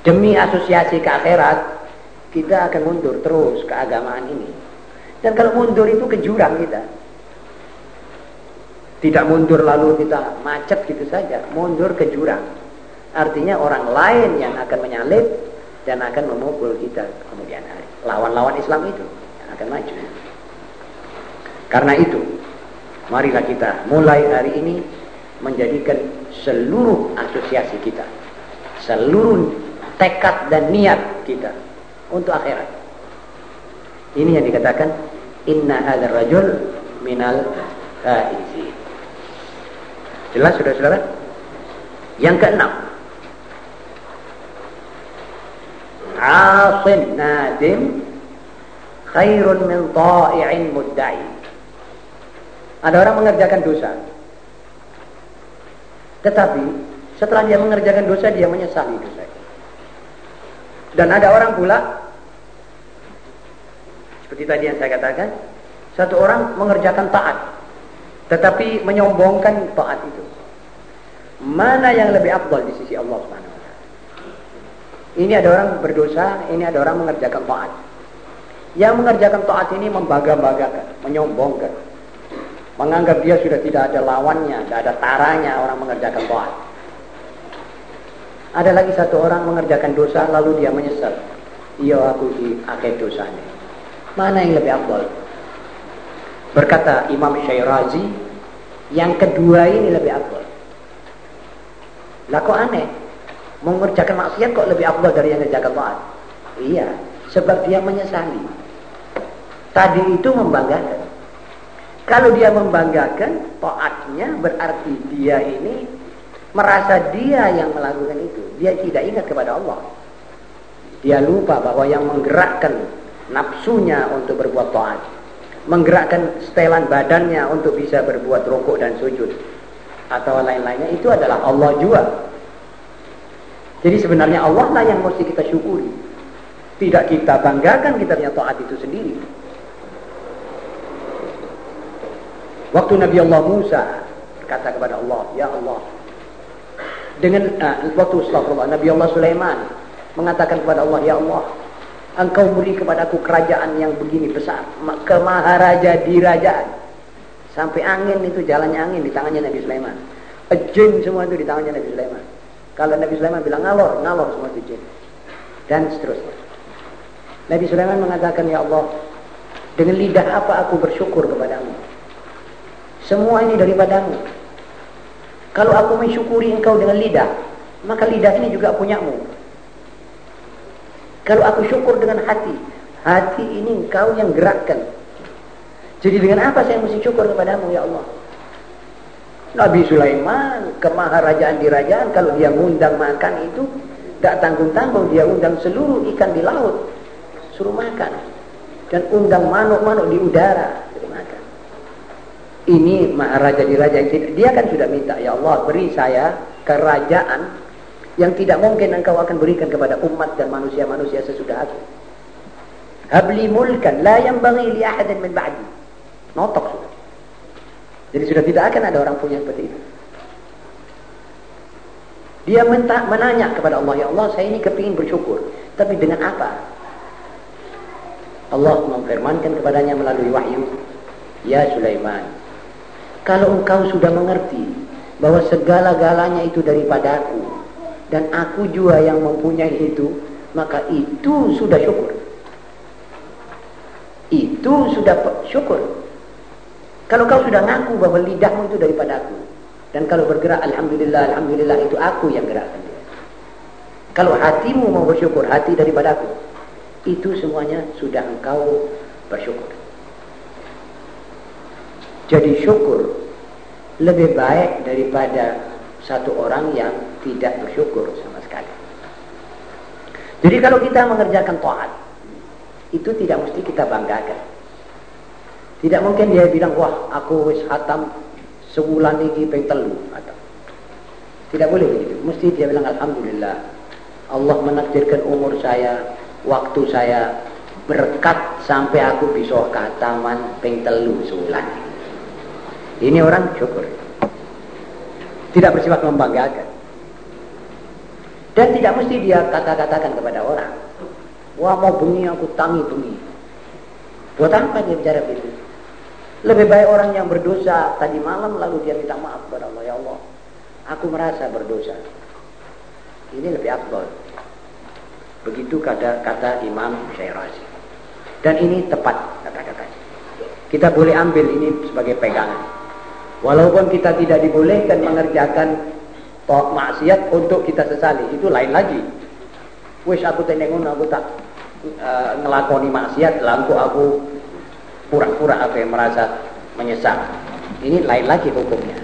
demi asosiasi ke akhirat, kita akan mundur terus ke agamaan ini. Dan kalau mundur itu ke jurang kita. Tidak mundur lalu kita macet gitu saja, mundur ke jurang. Artinya orang lain yang akan menyalip dan akan memukul kita kemudian hari lawan-lawan Islam itu yang akan maju. Karena itu, marilah kita mulai hari ini menjadikan seluruh asosiasi kita, seluruh tekad dan niat kita untuk akhirat. Ini yang dikatakan inna hadzal rajul minal faizi. Jelas sudah saudara? Yang keenam, asin nadim khairun min ta'i'in mudda'i. Ada orang mengerjakan dosa. Tetapi setelah dia mengerjakan dosa dia menyesali dosa. Dan ada orang pula seperti tadi yang saya katakan, satu orang mengerjakan taat tetapi menyombongkan taat itu. Mana yang lebih afdal di sisi Allah Subhanahu? Ini ada orang berdosa, ini ada orang mengerjakan taat. Yang mengerjakan taat ini membangga-banggakan, menyombongkan. Menganggap dia sudah tidak ada lawannya, tidak ada taranya orang mengerjakan taat. Ada lagi satu orang mengerjakan dosa lalu dia menyesal. Iya aku di akhir dosanya. Mana yang lebih afdal? Berkata Imam Syairazi, yang kedua ini lebih afdal. Lah kok aneh? Mengerjakan maksiat kok lebih afdal dari yang mengerjakan taat? Iya, sebab dia menyesali. Tadi itu membanggakan. Kalau dia membanggakan, taatnya berarti dia ini merasa dia yang melakukan itu. Dia tidak ingat kepada Allah. Dia lupa bahwa yang menggerakkan nafsunya untuk berbuat taat. Menggerakkan setelan badannya untuk bisa berbuat rokok dan sujud. Atau lain-lainnya itu adalah Allah juga. Jadi sebenarnya Allah lah yang mesti kita syukuri. Tidak kita banggakan kita punya taat itu sendiri. Waktu Nabi Allah Musa kata kepada Allah, Ya Allah. Dengan uh, waktu astagfirullah, Nabi Allah Sulaiman mengatakan kepada Allah, Ya Allah, Engkau beri kepadaku kerajaan yang begini besar, ke maharaja dirajaan. Sampai angin itu jalannya angin di tangannya Nabi Sulaiman. Jin semua itu di tangannya Nabi Sulaiman. Kalau Nabi Sulaiman bilang ngalor, ngalor semua itu jin. Dan seterusnya. Nabi Sulaiman mengatakan, Ya Allah, dengan lidah apa aku bersyukur kepadamu? Semua ini daripadamu. Kalau aku mensyukuri engkau dengan lidah, maka lidah ini juga punyamu. Kalau aku syukur dengan hati, hati ini engkau yang gerakkan. Jadi dengan apa saya mesti syukur kepadamu ya Allah? Nabi Sulaiman ke maharajaan di rajaan kalau dia ngundang makan itu tak tanggung-tanggung dia undang seluruh ikan di laut suruh makan dan undang manuk-manuk di udara ini maharaja di raja dia kan sudah minta ya Allah beri saya kerajaan yang tidak mungkin engkau akan berikan kepada umat dan manusia-manusia sesudah aku. Habli mulkan la yang bangi li ahadin min ba'di. Notok sudah. Jadi sudah tidak akan ada orang punya seperti itu. Dia minta, menanya kepada Allah ya Allah saya ini kepingin bersyukur tapi dengan apa? Allah memfirmankan kepadanya melalui wahyu ya Sulaiman kalau engkau sudah mengerti bahwa segala-galanya itu daripadaku dan aku juga yang mempunyai itu, maka itu sudah syukur. Itu sudah syukur. Kalau kau sudah ngaku bahwa lidahmu itu daripadaku dan kalau bergerak alhamdulillah alhamdulillah itu aku yang gerakkan dia. Kalau hatimu mau bersyukur, hati daripadaku, itu semuanya sudah engkau bersyukur. Jadi syukur lebih baik daripada satu orang yang tidak bersyukur sama sekali. Jadi kalau kita mengerjakan taat, itu tidak mesti kita banggakan. Tidak mungkin dia bilang, wah aku wis hatam sebulan ini pengen telu. Atau, tidak boleh begitu. Mesti dia bilang, Alhamdulillah. Allah menakdirkan umur saya, waktu saya berkat sampai aku bisa kataman pengen telu sebulan. Ini orang syukur. Tidak bersifat membanggakan. Dan tidak mesti dia kata-katakan kepada orang. Wah mau bunyi aku tangi bunyi. Buat apa dia bicara begitu? Lebih baik orang yang berdosa tadi malam lalu dia minta maaf kepada Allah. Ya Allah, aku merasa berdosa. Ini lebih afdol. Begitu kata kata Imam Syairazi. Dan ini tepat kata-katanya. Kita boleh ambil ini sebagai pegangan. Walaupun kita tidak dibolehkan mengerjakan maksiat untuk kita sesali, itu lain lagi. Wis aku tenengun aku tak uh, ngelakoni maksiat, lalu aku pura-pura aku yang merasa menyesal. Ini lain lagi hukumnya.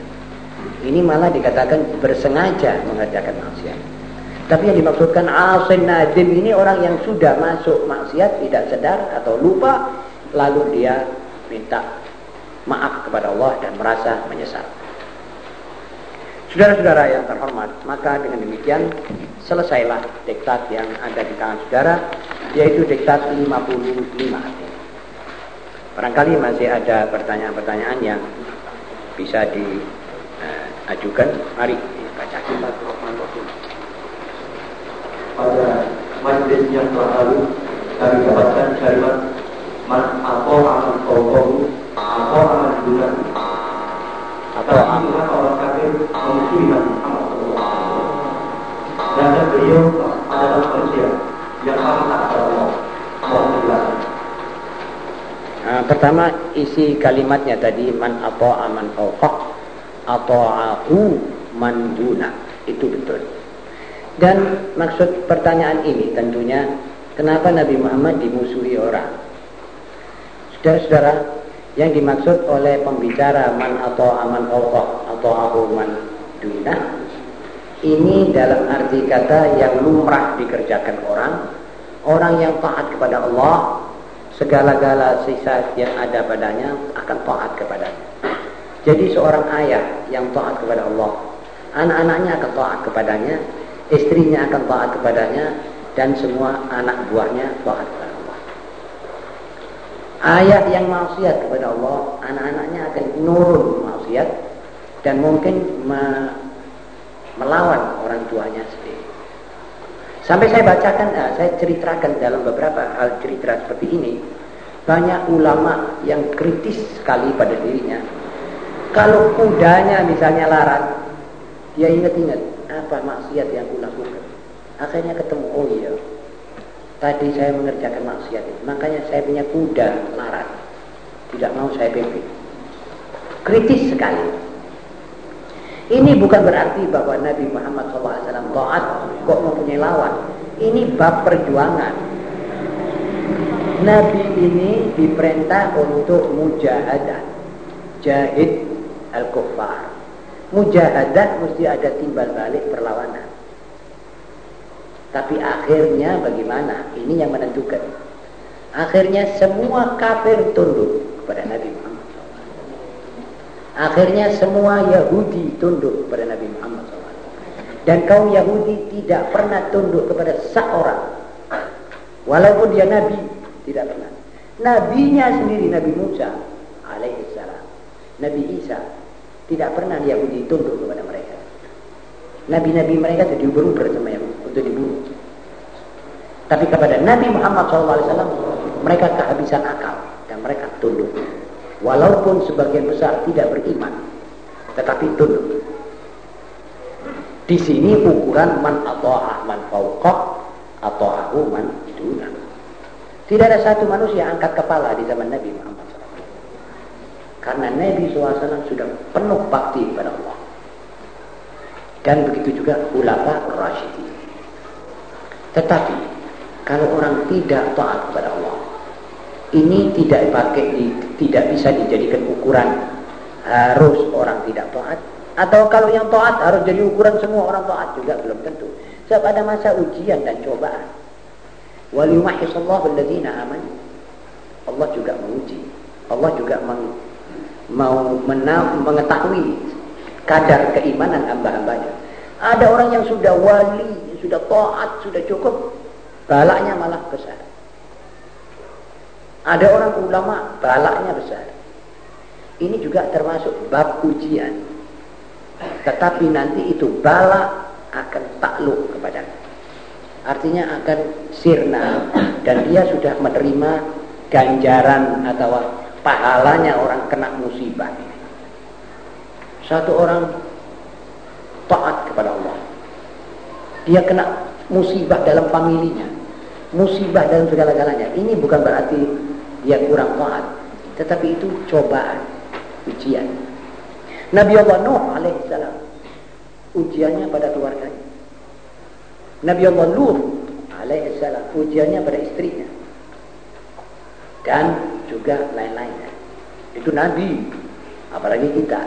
Ini malah dikatakan bersengaja mengerjakan maksiat. Tapi yang dimaksudkan asin nadim ini orang yang sudah masuk maksiat tidak sadar atau lupa lalu dia minta maaf kepada Allah dan merasa menyesal. Saudara-saudara yang terhormat, maka dengan demikian selesailah diktat yang ada di tangan saudara, yaitu diktat 55. Barangkali masih ada pertanyaan-pertanyaan yang bisa diajukan. Mari baca pada majlis yang terlalu kami dapatkan kalimat man atau aman aman dunan atau aman orang kafir memusuhi Muhammad dan beliau adalah manusia yang amat kepada Allah Nah, pertama isi kalimatnya tadi man atau aman fauqah atau aku man duna itu betul. Dan maksud pertanyaan ini tentunya kenapa Nabi Muhammad dimusuhi orang? Saudara-saudara, yang dimaksud oleh pembicara man atau aman Allah atau abu man duna ini dalam arti kata yang lumrah dikerjakan orang, orang yang taat kepada Allah, segala-gala sisa yang ada padanya akan taat kepadanya. Jadi seorang ayah yang taat kepada Allah, anak-anaknya akan taat kepadanya, istrinya akan taat kepadanya dan semua anak buahnya taat kepada Ayah yang maksiat kepada Allah, anak-anaknya akan nurun maksiat dan mungkin me melawan orang tuanya sendiri. Sampai saya bacakan, eh, saya ceritakan dalam beberapa hal cerita seperti ini, banyak ulama yang kritis sekali pada dirinya. Kalau kudanya misalnya larat, dia ingat-ingat, apa maksiat yang kulakukan. Akhirnya ketemu, oh iya, tadi saya mengerjakan maksiat itu. Makanya saya punya kuda larat. Tidak mau saya pimpin. Kritis sekali. Ini bukan berarti bahwa Nabi Muhammad SAW taat kok mempunyai lawan. Ini bab perjuangan. Nabi ini diperintah untuk mujahadah. Jahid al-kuffar mujahadah mesti ada timbal balik perlawanan. Tapi akhirnya bagaimana? Ini yang menentukan. Akhirnya semua kafir tunduk kepada Nabi Muhammad SAW. Akhirnya semua Yahudi tunduk kepada Nabi Muhammad SAW. Dan kaum Yahudi tidak pernah tunduk kepada seorang. Walaupun dia Nabi, tidak pernah. Nabinya sendiri Nabi Musa alaihissalam. Nabi Isa tidak pernah Yahudi tunduk kepada mereka. Nabi-nabi mereka itu diuber-uber sama Yahudi untuk dibunuh. Tapi kepada Nabi Muhammad SAW mereka kehabisan akal dan mereka tunduk. Walaupun sebagian besar tidak beriman, tetapi tunduk. Di sini ukuran man atau man fauqah atau man dunah. Tidak ada satu manusia angkat kepala di zaman Nabi Muhammad karena Nabi SAW sudah penuh bakti kepada Allah. Dan begitu juga ulama Rasyidin. Tetapi kalau orang tidak taat kepada Allah, ini tidak pakai tidak bisa dijadikan ukuran harus orang tidak taat atau kalau yang taat harus jadi ukuran semua orang taat juga belum tentu. Sebab ada masa ujian dan cobaan. Waliyumahisallahu alladzina amanu. Allah juga menguji. Allah juga meng mau mengetahui kadar keimanan hamba-hambanya. Ada orang yang sudah wali, sudah taat, sudah cukup, balaknya malah besar. Ada orang ulama, balaknya besar. Ini juga termasuk bab ujian. Tetapi nanti itu balak akan takluk kepada Artinya akan sirna dan dia sudah menerima ganjaran atau pahalanya orang kena musibah Satu orang taat kepada Allah. Dia kena musibah dalam familinya, musibah dalam segala-galanya. Ini bukan berarti dia kurang taat, tetapi itu cobaan, ujian. Nabi Allah Nuh alaihissalam ujiannya pada keluarganya. Nabi Allah Lut alaihissalam ujiannya pada istrinya dan juga lain-lainnya. Itu Nabi, apalagi kita.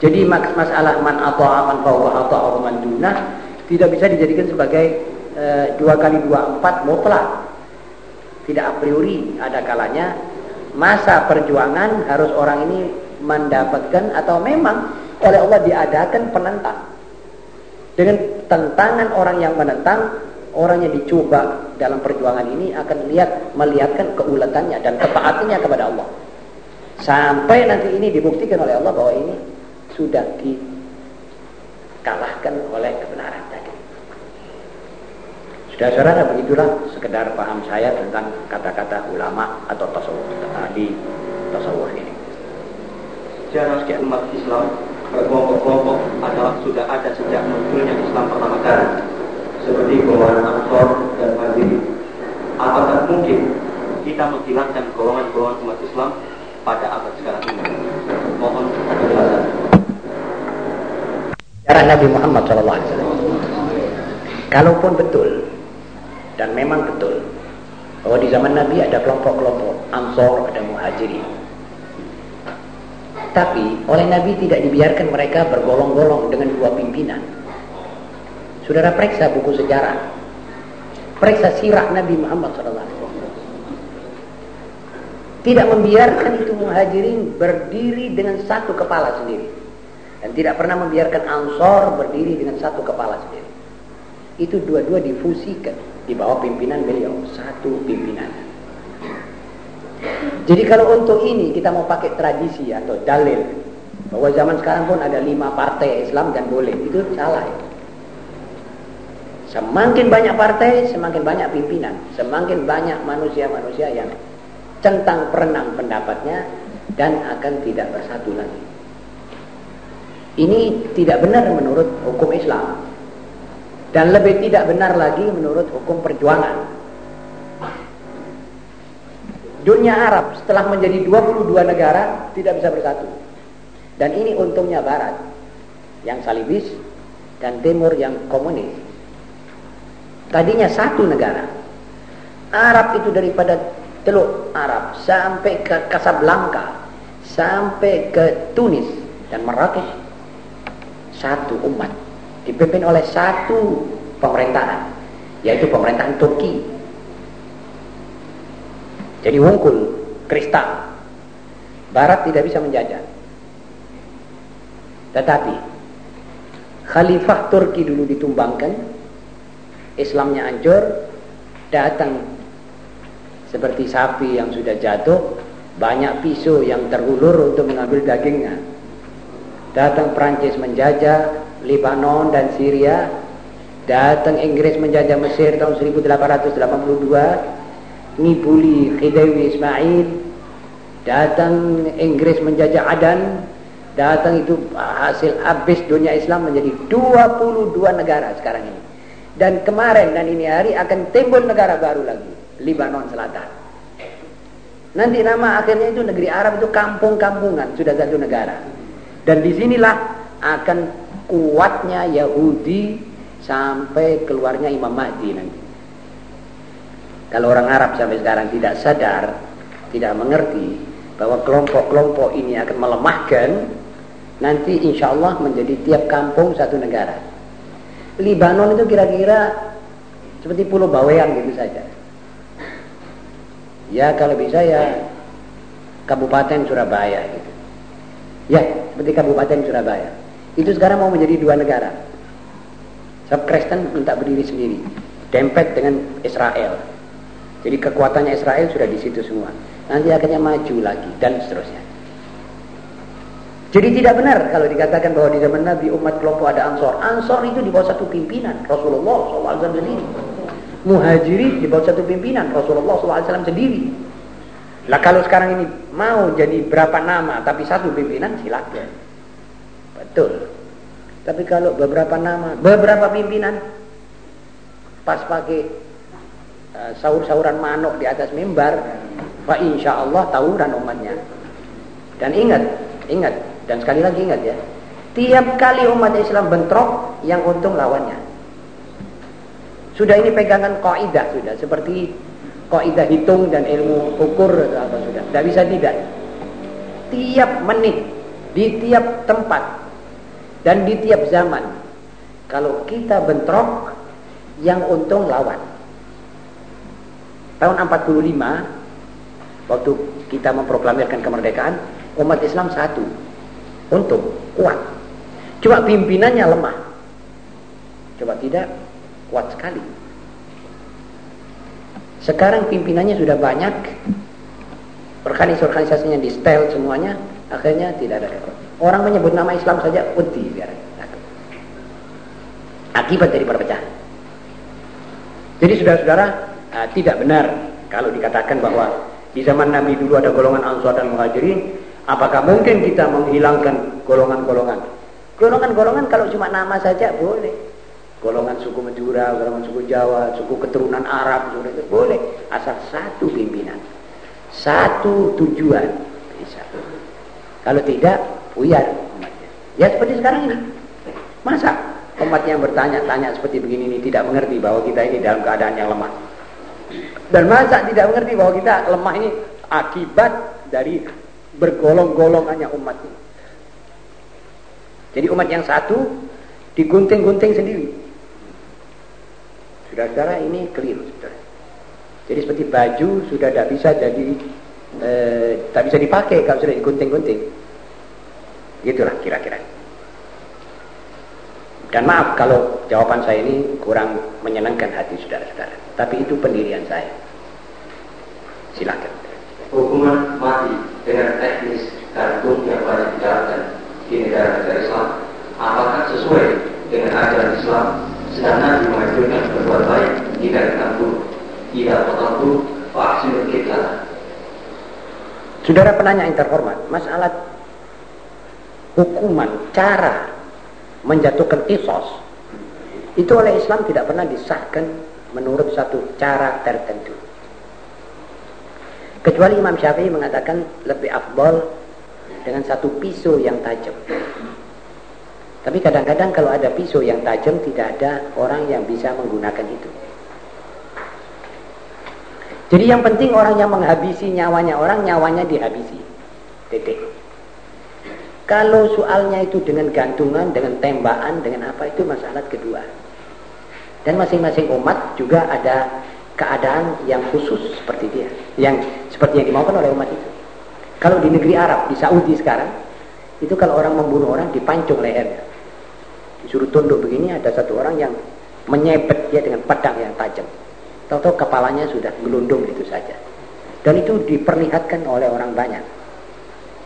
Jadi masalah man atau aman bahwa atau man dunah Tidak bisa dijadikan sebagai dua kali dua empat mutlak. Tidak a priori ada kalanya masa perjuangan harus orang ini mendapatkan atau memang oleh Allah diadakan penentang. Dengan tentangan orang yang menentang, orang yang dicoba dalam perjuangan ini akan lihat melihatkan keuletannya dan ketaatannya kepada Allah. Sampai nanti ini dibuktikan oleh Allah bahwa ini sudah dikalahkan oleh kebenaran tadi. Sudah saudara begitulah sekedar paham saya tentang kata-kata ulama atau tasawuf di tasawuf ini. Secara umat Islam berkelompok-kelompok adalah sudah ada sejak munculnya Islam pertama kali seperti golongan Ansor dan Mazidi. Apakah mungkin kita menghilangkan golongan-golongan umat Islam pada abad sekarang ini? Mohon penjelasan. Cara Nabi Muhammad SAW. Kalaupun betul dan memang betul bahwa di zaman Nabi ada kelompok-kelompok Ansor, ada Muhajirin. Tapi oleh Nabi tidak dibiarkan mereka bergolong-golong dengan dua pimpinan. Saudara periksa buku sejarah. Periksa sirah Nabi Muhammad SAW. Tidak membiarkan itu muhajirin berdiri dengan satu kepala sendiri. Dan tidak pernah membiarkan ansor berdiri dengan satu kepala sendiri. Itu dua-dua difusikan di bawah pimpinan beliau. Satu pimpinan. Jadi kalau untuk ini kita mau pakai tradisi atau dalil bahwa zaman sekarang pun ada lima partai Islam dan boleh itu salah ya. Semakin banyak partai, semakin banyak pimpinan. Semakin banyak manusia-manusia yang centang perenang pendapatnya dan akan tidak bersatu lagi. Ini tidak benar menurut hukum Islam. Dan lebih tidak benar lagi menurut hukum perjuangan. Dunia Arab setelah menjadi 22 negara tidak bisa bersatu. Dan ini untungnya Barat yang salibis dan Timur yang komunis. Tadinya satu negara. Arab itu daripada Teluk Arab sampai ke Casablanca, sampai ke Tunis dan Marrakesh. Satu umat dipimpin oleh satu pemerintahan, yaitu pemerintahan Turki. Jadi wungkul, kristal. Barat tidak bisa menjajah. Tetapi Khalifah Turki dulu ditumbangkan Islamnya hancur, datang seperti sapi yang sudah jatuh, banyak pisau yang terulur untuk mengambil dagingnya. Datang Prancis menjajah Lebanon dan Syria, datang Inggris menjajah Mesir tahun 1882, ngibuli Khidawi Ismail, datang Inggris menjajah Adan, datang itu hasil habis dunia Islam menjadi 22 negara sekarang ini. Dan kemarin dan ini hari akan timbul negara baru lagi. Libanon Selatan. Nanti nama akhirnya itu negeri Arab itu kampung-kampungan. Sudah satu negara. Dan di sinilah akan kuatnya Yahudi sampai keluarnya Imam Mahdi nanti. Kalau orang Arab sampai sekarang tidak sadar, tidak mengerti bahwa kelompok-kelompok ini akan melemahkan, nanti insya Allah menjadi tiap kampung satu negara. Libanon itu kira-kira seperti pulau Bawean gitu saja. Ya kalau bisa ya Kabupaten Surabaya gitu. Ya seperti Kabupaten Surabaya. Itu sekarang mau menjadi dua negara. Sebab Kristen minta berdiri sendiri. Dempet dengan Israel. Jadi kekuatannya Israel sudah di situ semua. Nanti akhirnya maju lagi dan seterusnya. Jadi tidak benar kalau dikatakan bahwa di zaman Nabi umat kelompok ada ansor. Ansor itu di bawah satu pimpinan Rasulullah SAW sendiri. Muhajiri di bawah satu pimpinan Rasulullah SAW sendiri. Lah kalau sekarang ini mau jadi berapa nama tapi satu pimpinan silakan. Betul. Tapi kalau beberapa nama, beberapa pimpinan pas pakai uh, sahur-sahuran manuk di atas mimbar, fa insya Allah tawuran umatnya. Dan ingat, ingat, dan sekali lagi ingat ya, tiap kali umat Islam bentrok, yang untung lawannya. Sudah ini pegangan kaidah sudah, seperti kaidah hitung dan ilmu ukur atau apa sudah. Tidak bisa tidak. Tiap menit, di tiap tempat, dan di tiap zaman, Kalau kita bentrok, yang untung lawan. Tahun 45, waktu kita memproklamirkan kemerdekaan, umat Islam satu. Untung, kuat. Cuma pimpinannya lemah. Coba tidak, kuat sekali. Sekarang pimpinannya sudah banyak, organisasi-organisasinya di style semuanya, akhirnya tidak ada Orang menyebut nama Islam saja putih biar akibat dari perpecahan. Jadi saudara-saudara uh, tidak benar kalau dikatakan bahwa di zaman Nabi dulu ada golongan Ansar dan Muhajirin, apakah mungkin kita menghilangkan golongan-golongan? Golongan-golongan kalau cuma nama saja boleh. Golongan suku Madura, golongan suku Jawa, suku keturunan Arab, suku itu boleh asal satu pimpinan, satu tujuan bisa. Kalau tidak, buyar umatnya. Ya seperti sekarang ini. Masa umat yang bertanya-tanya seperti begini ini tidak mengerti bahwa kita ini dalam keadaan yang lemah. Dan masa tidak mengerti bahwa kita lemah ini akibat dari bergolong-golongannya umat ini. Jadi umat yang satu digunting-gunting sendiri. Saudara-saudara ini keliru. Saudara. Jadi seperti baju sudah tidak bisa jadi eh, tak bisa dipakai kalau sudah digunting-gunting. Itulah kira-kira. Dan maaf kalau jawaban saya ini kurang menyenangkan hati saudara-saudara. Tapi itu pendirian saya. Silakan. Hukuman mati dengan teknis kartun yang banyak dijalankan di negara-negara Islam, apakah sesuai dengan ajaran Islam? Sedangkan dimajukan berbuat baik jika ditanggul, tidak tertentu, vaksin kita. Saudara penanya yang terhormat, masalah hukuman, cara menjatuhkan kisos itu oleh Islam tidak pernah disahkan menurut satu cara tertentu. Kecuali Imam Syafi'i mengatakan lebih afdol dengan satu pisau yang tajam. Tapi kadang-kadang kalau ada pisau yang tajam tidak ada orang yang bisa menggunakan itu. Jadi yang penting orang yang menghabisi nyawanya orang, nyawanya dihabisi. Titik. Kalau soalnya itu dengan gantungan, dengan tembakan, dengan apa itu masalah kedua. Dan masing-masing umat juga ada keadaan yang khusus seperti dia, yang seperti yang dimaukan oleh umat itu. Kalau di negeri Arab, di Saudi sekarang, itu kalau orang membunuh orang dipancung lehernya. Disuruh tunduk begini ada satu orang yang menyebet dia dengan pedang yang tajam. Tahu-tahu kepalanya sudah gelundung itu saja. Dan itu diperlihatkan oleh orang banyak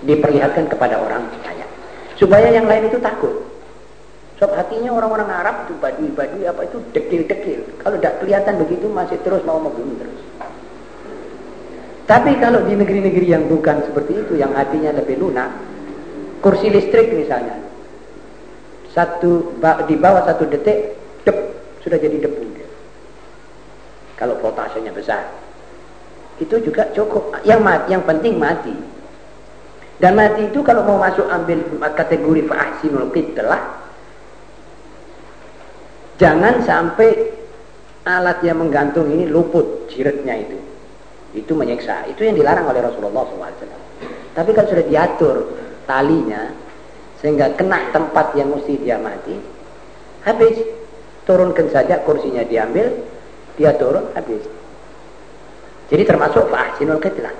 diperlihatkan kepada orang banyak supaya yang lain itu takut. Sebab hatinya orang-orang Arab itu badui-badui apa itu dekil-dekil. Kalau tidak kelihatan begitu masih terus mau membunuh terus. Tapi kalau di negeri-negeri yang bukan seperti itu yang hatinya lebih lunak kursi listrik misalnya satu di bawah satu detik dep, sudah jadi debu kalau voltasenya besar. Itu juga cukup. Yang mati, yang penting mati dan mati itu kalau mau masuk ambil kategori fa'ahsinul qitlah jangan sampai alat yang menggantung ini luput jiratnya itu. Itu menyiksa. Itu yang dilarang oleh Rasulullah SAW. Tapi kalau sudah diatur talinya sehingga kena tempat yang mesti dia mati, habis turunkan saja kursinya diambil, dia turun habis. Jadi termasuk fa'ahsinul qitlah.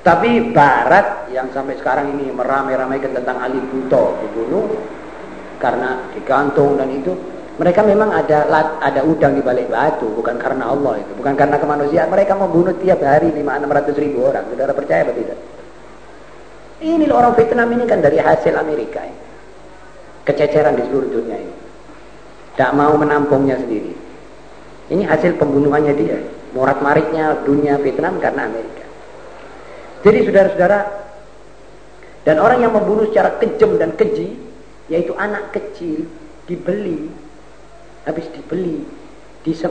Tapi Barat yang sampai sekarang ini meramai-ramaikan tentang Ali Buto dibunuh karena digantung dan itu mereka memang ada ada udang di balik batu bukan karena Allah itu bukan karena kemanusiaan. Mereka membunuh tiap hari 5 600 ribu orang. Saudara percaya atau tidak? Ini orang Vietnam ini kan dari hasil Amerika ini. kececeran di seluruh dunia ini. Tidak mau menampungnya sendiri. Ini hasil pembunuhannya dia. Morat mariknya dunia Vietnam karena Amerika jadi saudara-saudara, dan orang yang membunuh secara kejam dan keji, yaitu anak kecil, dibeli, habis dibeli,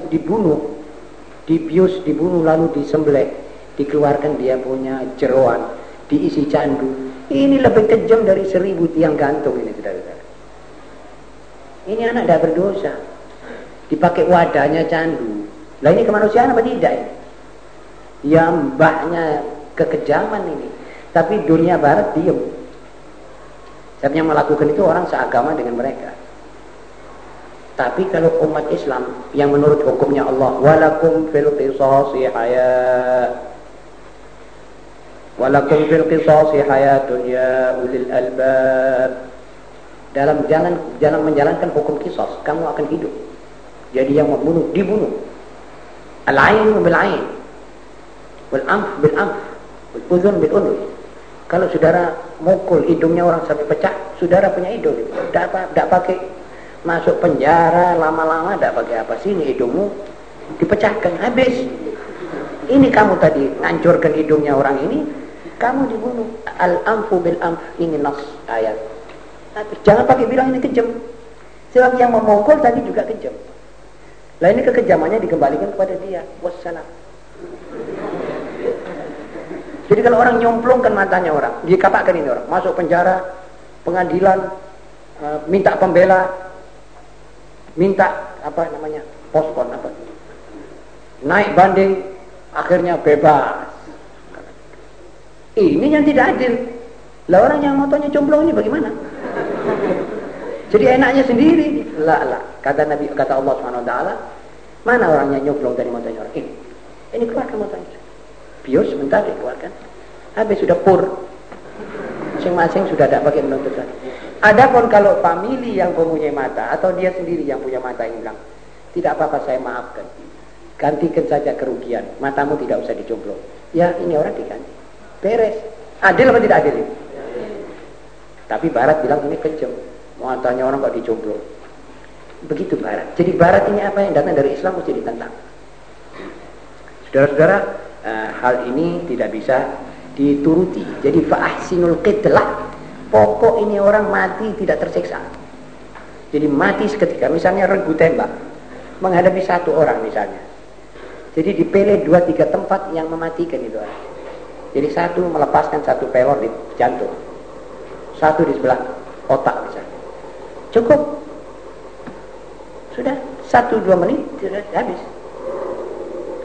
dibunuh, dibius, dibunuh lalu disembelih, dikeluarkan dia punya jeroan, diisi candu. Ini lebih kejam dari seribu tiang gantung ini saudara-saudara. Ini anak tidak berdosa. Dipakai wadahnya candu. Lah ini kemanusiaan apa tidak? Ya mbahnya kekejaman ini. Tapi dunia barat diem. Setiap yang melakukan itu orang seagama dengan mereka. Tapi kalau umat Islam yang menurut hukumnya Allah, walakum fil qisasi hayat. Walakum fil qisasi hayatun ya ulil albab. Dalam jalan jalan menjalankan hukum kisos, kamu akan hidup. Jadi yang membunuh dibunuh. Al-ain bil ain. Wal anf bil anf. Udhun bil. Kalau saudara mukul hidungnya orang sampai pecah, saudara punya hidung. Tidak tidak pakai. Masuk penjara lama-lama tidak pakai apa. Sini hidungmu dipecahkan habis. Ini kamu tadi ngancurkan hidungnya orang ini kamu dibunuh. Al amfu bil amf ini nas ayat. Tapi jangan pakai bilang ini kejam sebab yang memukul tadi juga kejam lah ini kekejamannya dikembalikan kepada dia. Wassalam jadi kalau orang nyomplungkan matanya orang dikatakan ini orang masuk penjara pengadilan eh, minta pembela minta apa namanya pospon apa. Naik banding akhirnya bebas. Ini yang tidak adil. Lah orang yang motonya jomblo ini bagaimana? Jadi enaknya sendiri. Lah lah kata Nabi kata Allah Subhanahu Wa Taala mana orangnya nyemplung dari motonya orang? Ini. Ini keluarkan motonya bios sebentar dikeluarkan habis sudah pur masing-masing sudah tidak pakai menuntut lagi Adapun kalau famili yang mempunyai mata atau dia sendiri yang punya mata yang hilang, tidak apa-apa saya maafkan. Gantikan saja kerugian. Matamu tidak usah dicomblo. Ya ini orang diganti. Beres. Adil apa tidak adil? Tapi Barat bilang ini kejam. Matanya orang kok dicomblo. Begitu Barat. Jadi Barat ini apa yang datang dari Islam mesti ditentang. Saudara-saudara, uh, hal ini tidak bisa dituruti. Jadi fa'ahsinul qitlah Pokok ini orang mati tidak tersiksa. Jadi mati seketika. Misalnya regu tembak. Menghadapi satu orang misalnya. Jadi dipilih dua tiga tempat yang mematikan itu. Jadi satu melepaskan satu pelor di jantung. Satu di sebelah otak misalnya. Cukup. Sudah. Satu dua menit sudah habis.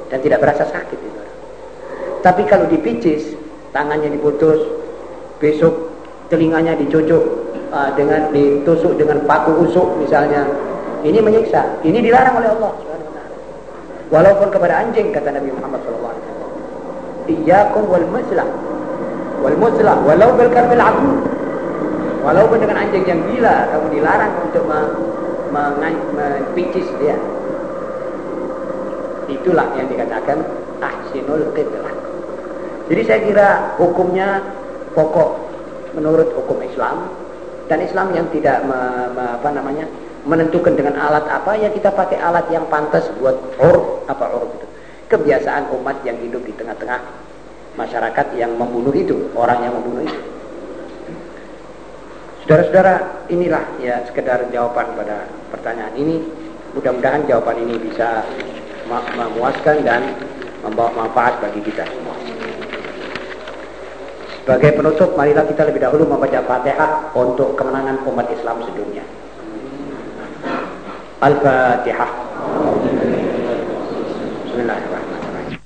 Dan tidak berasa sakit itu. Tapi kalau dipicis, tangannya diputus, besok telinganya dicucuk uh, dengan ditusuk dengan paku usuk misalnya. Ini menyiksa. Ini dilarang oleh Allah walaupun kepada anjing kata Nabi Muhammad SAW iyyakum wal muslah. Wal muslah walau bil karbil aku walaupun dengan anjing yang gila kamu dilarang untuk mempicis dia. Itulah yang dikatakan ahsinul qiblah jadi saya kira hukumnya pokok menurut hukum Islam. Dan Islam yang tidak me, me, apa namanya menentukan dengan alat apa ya kita pakai alat yang pantas buat or apa or itu kebiasaan umat yang hidup di tengah-tengah masyarakat yang membunuh itu orang yang membunuh itu. Saudara-saudara inilah ya sekedar jawaban pada pertanyaan ini. Mudah-mudahan jawaban ini bisa memuaskan dan membawa manfaat bagi kita semua sebagai penutup, marilah kita lebih dahulu membaca Fatihah untuk kemenangan umat Islam sedunia. Al-Fatihah. Bismillahirrahmanirrahim.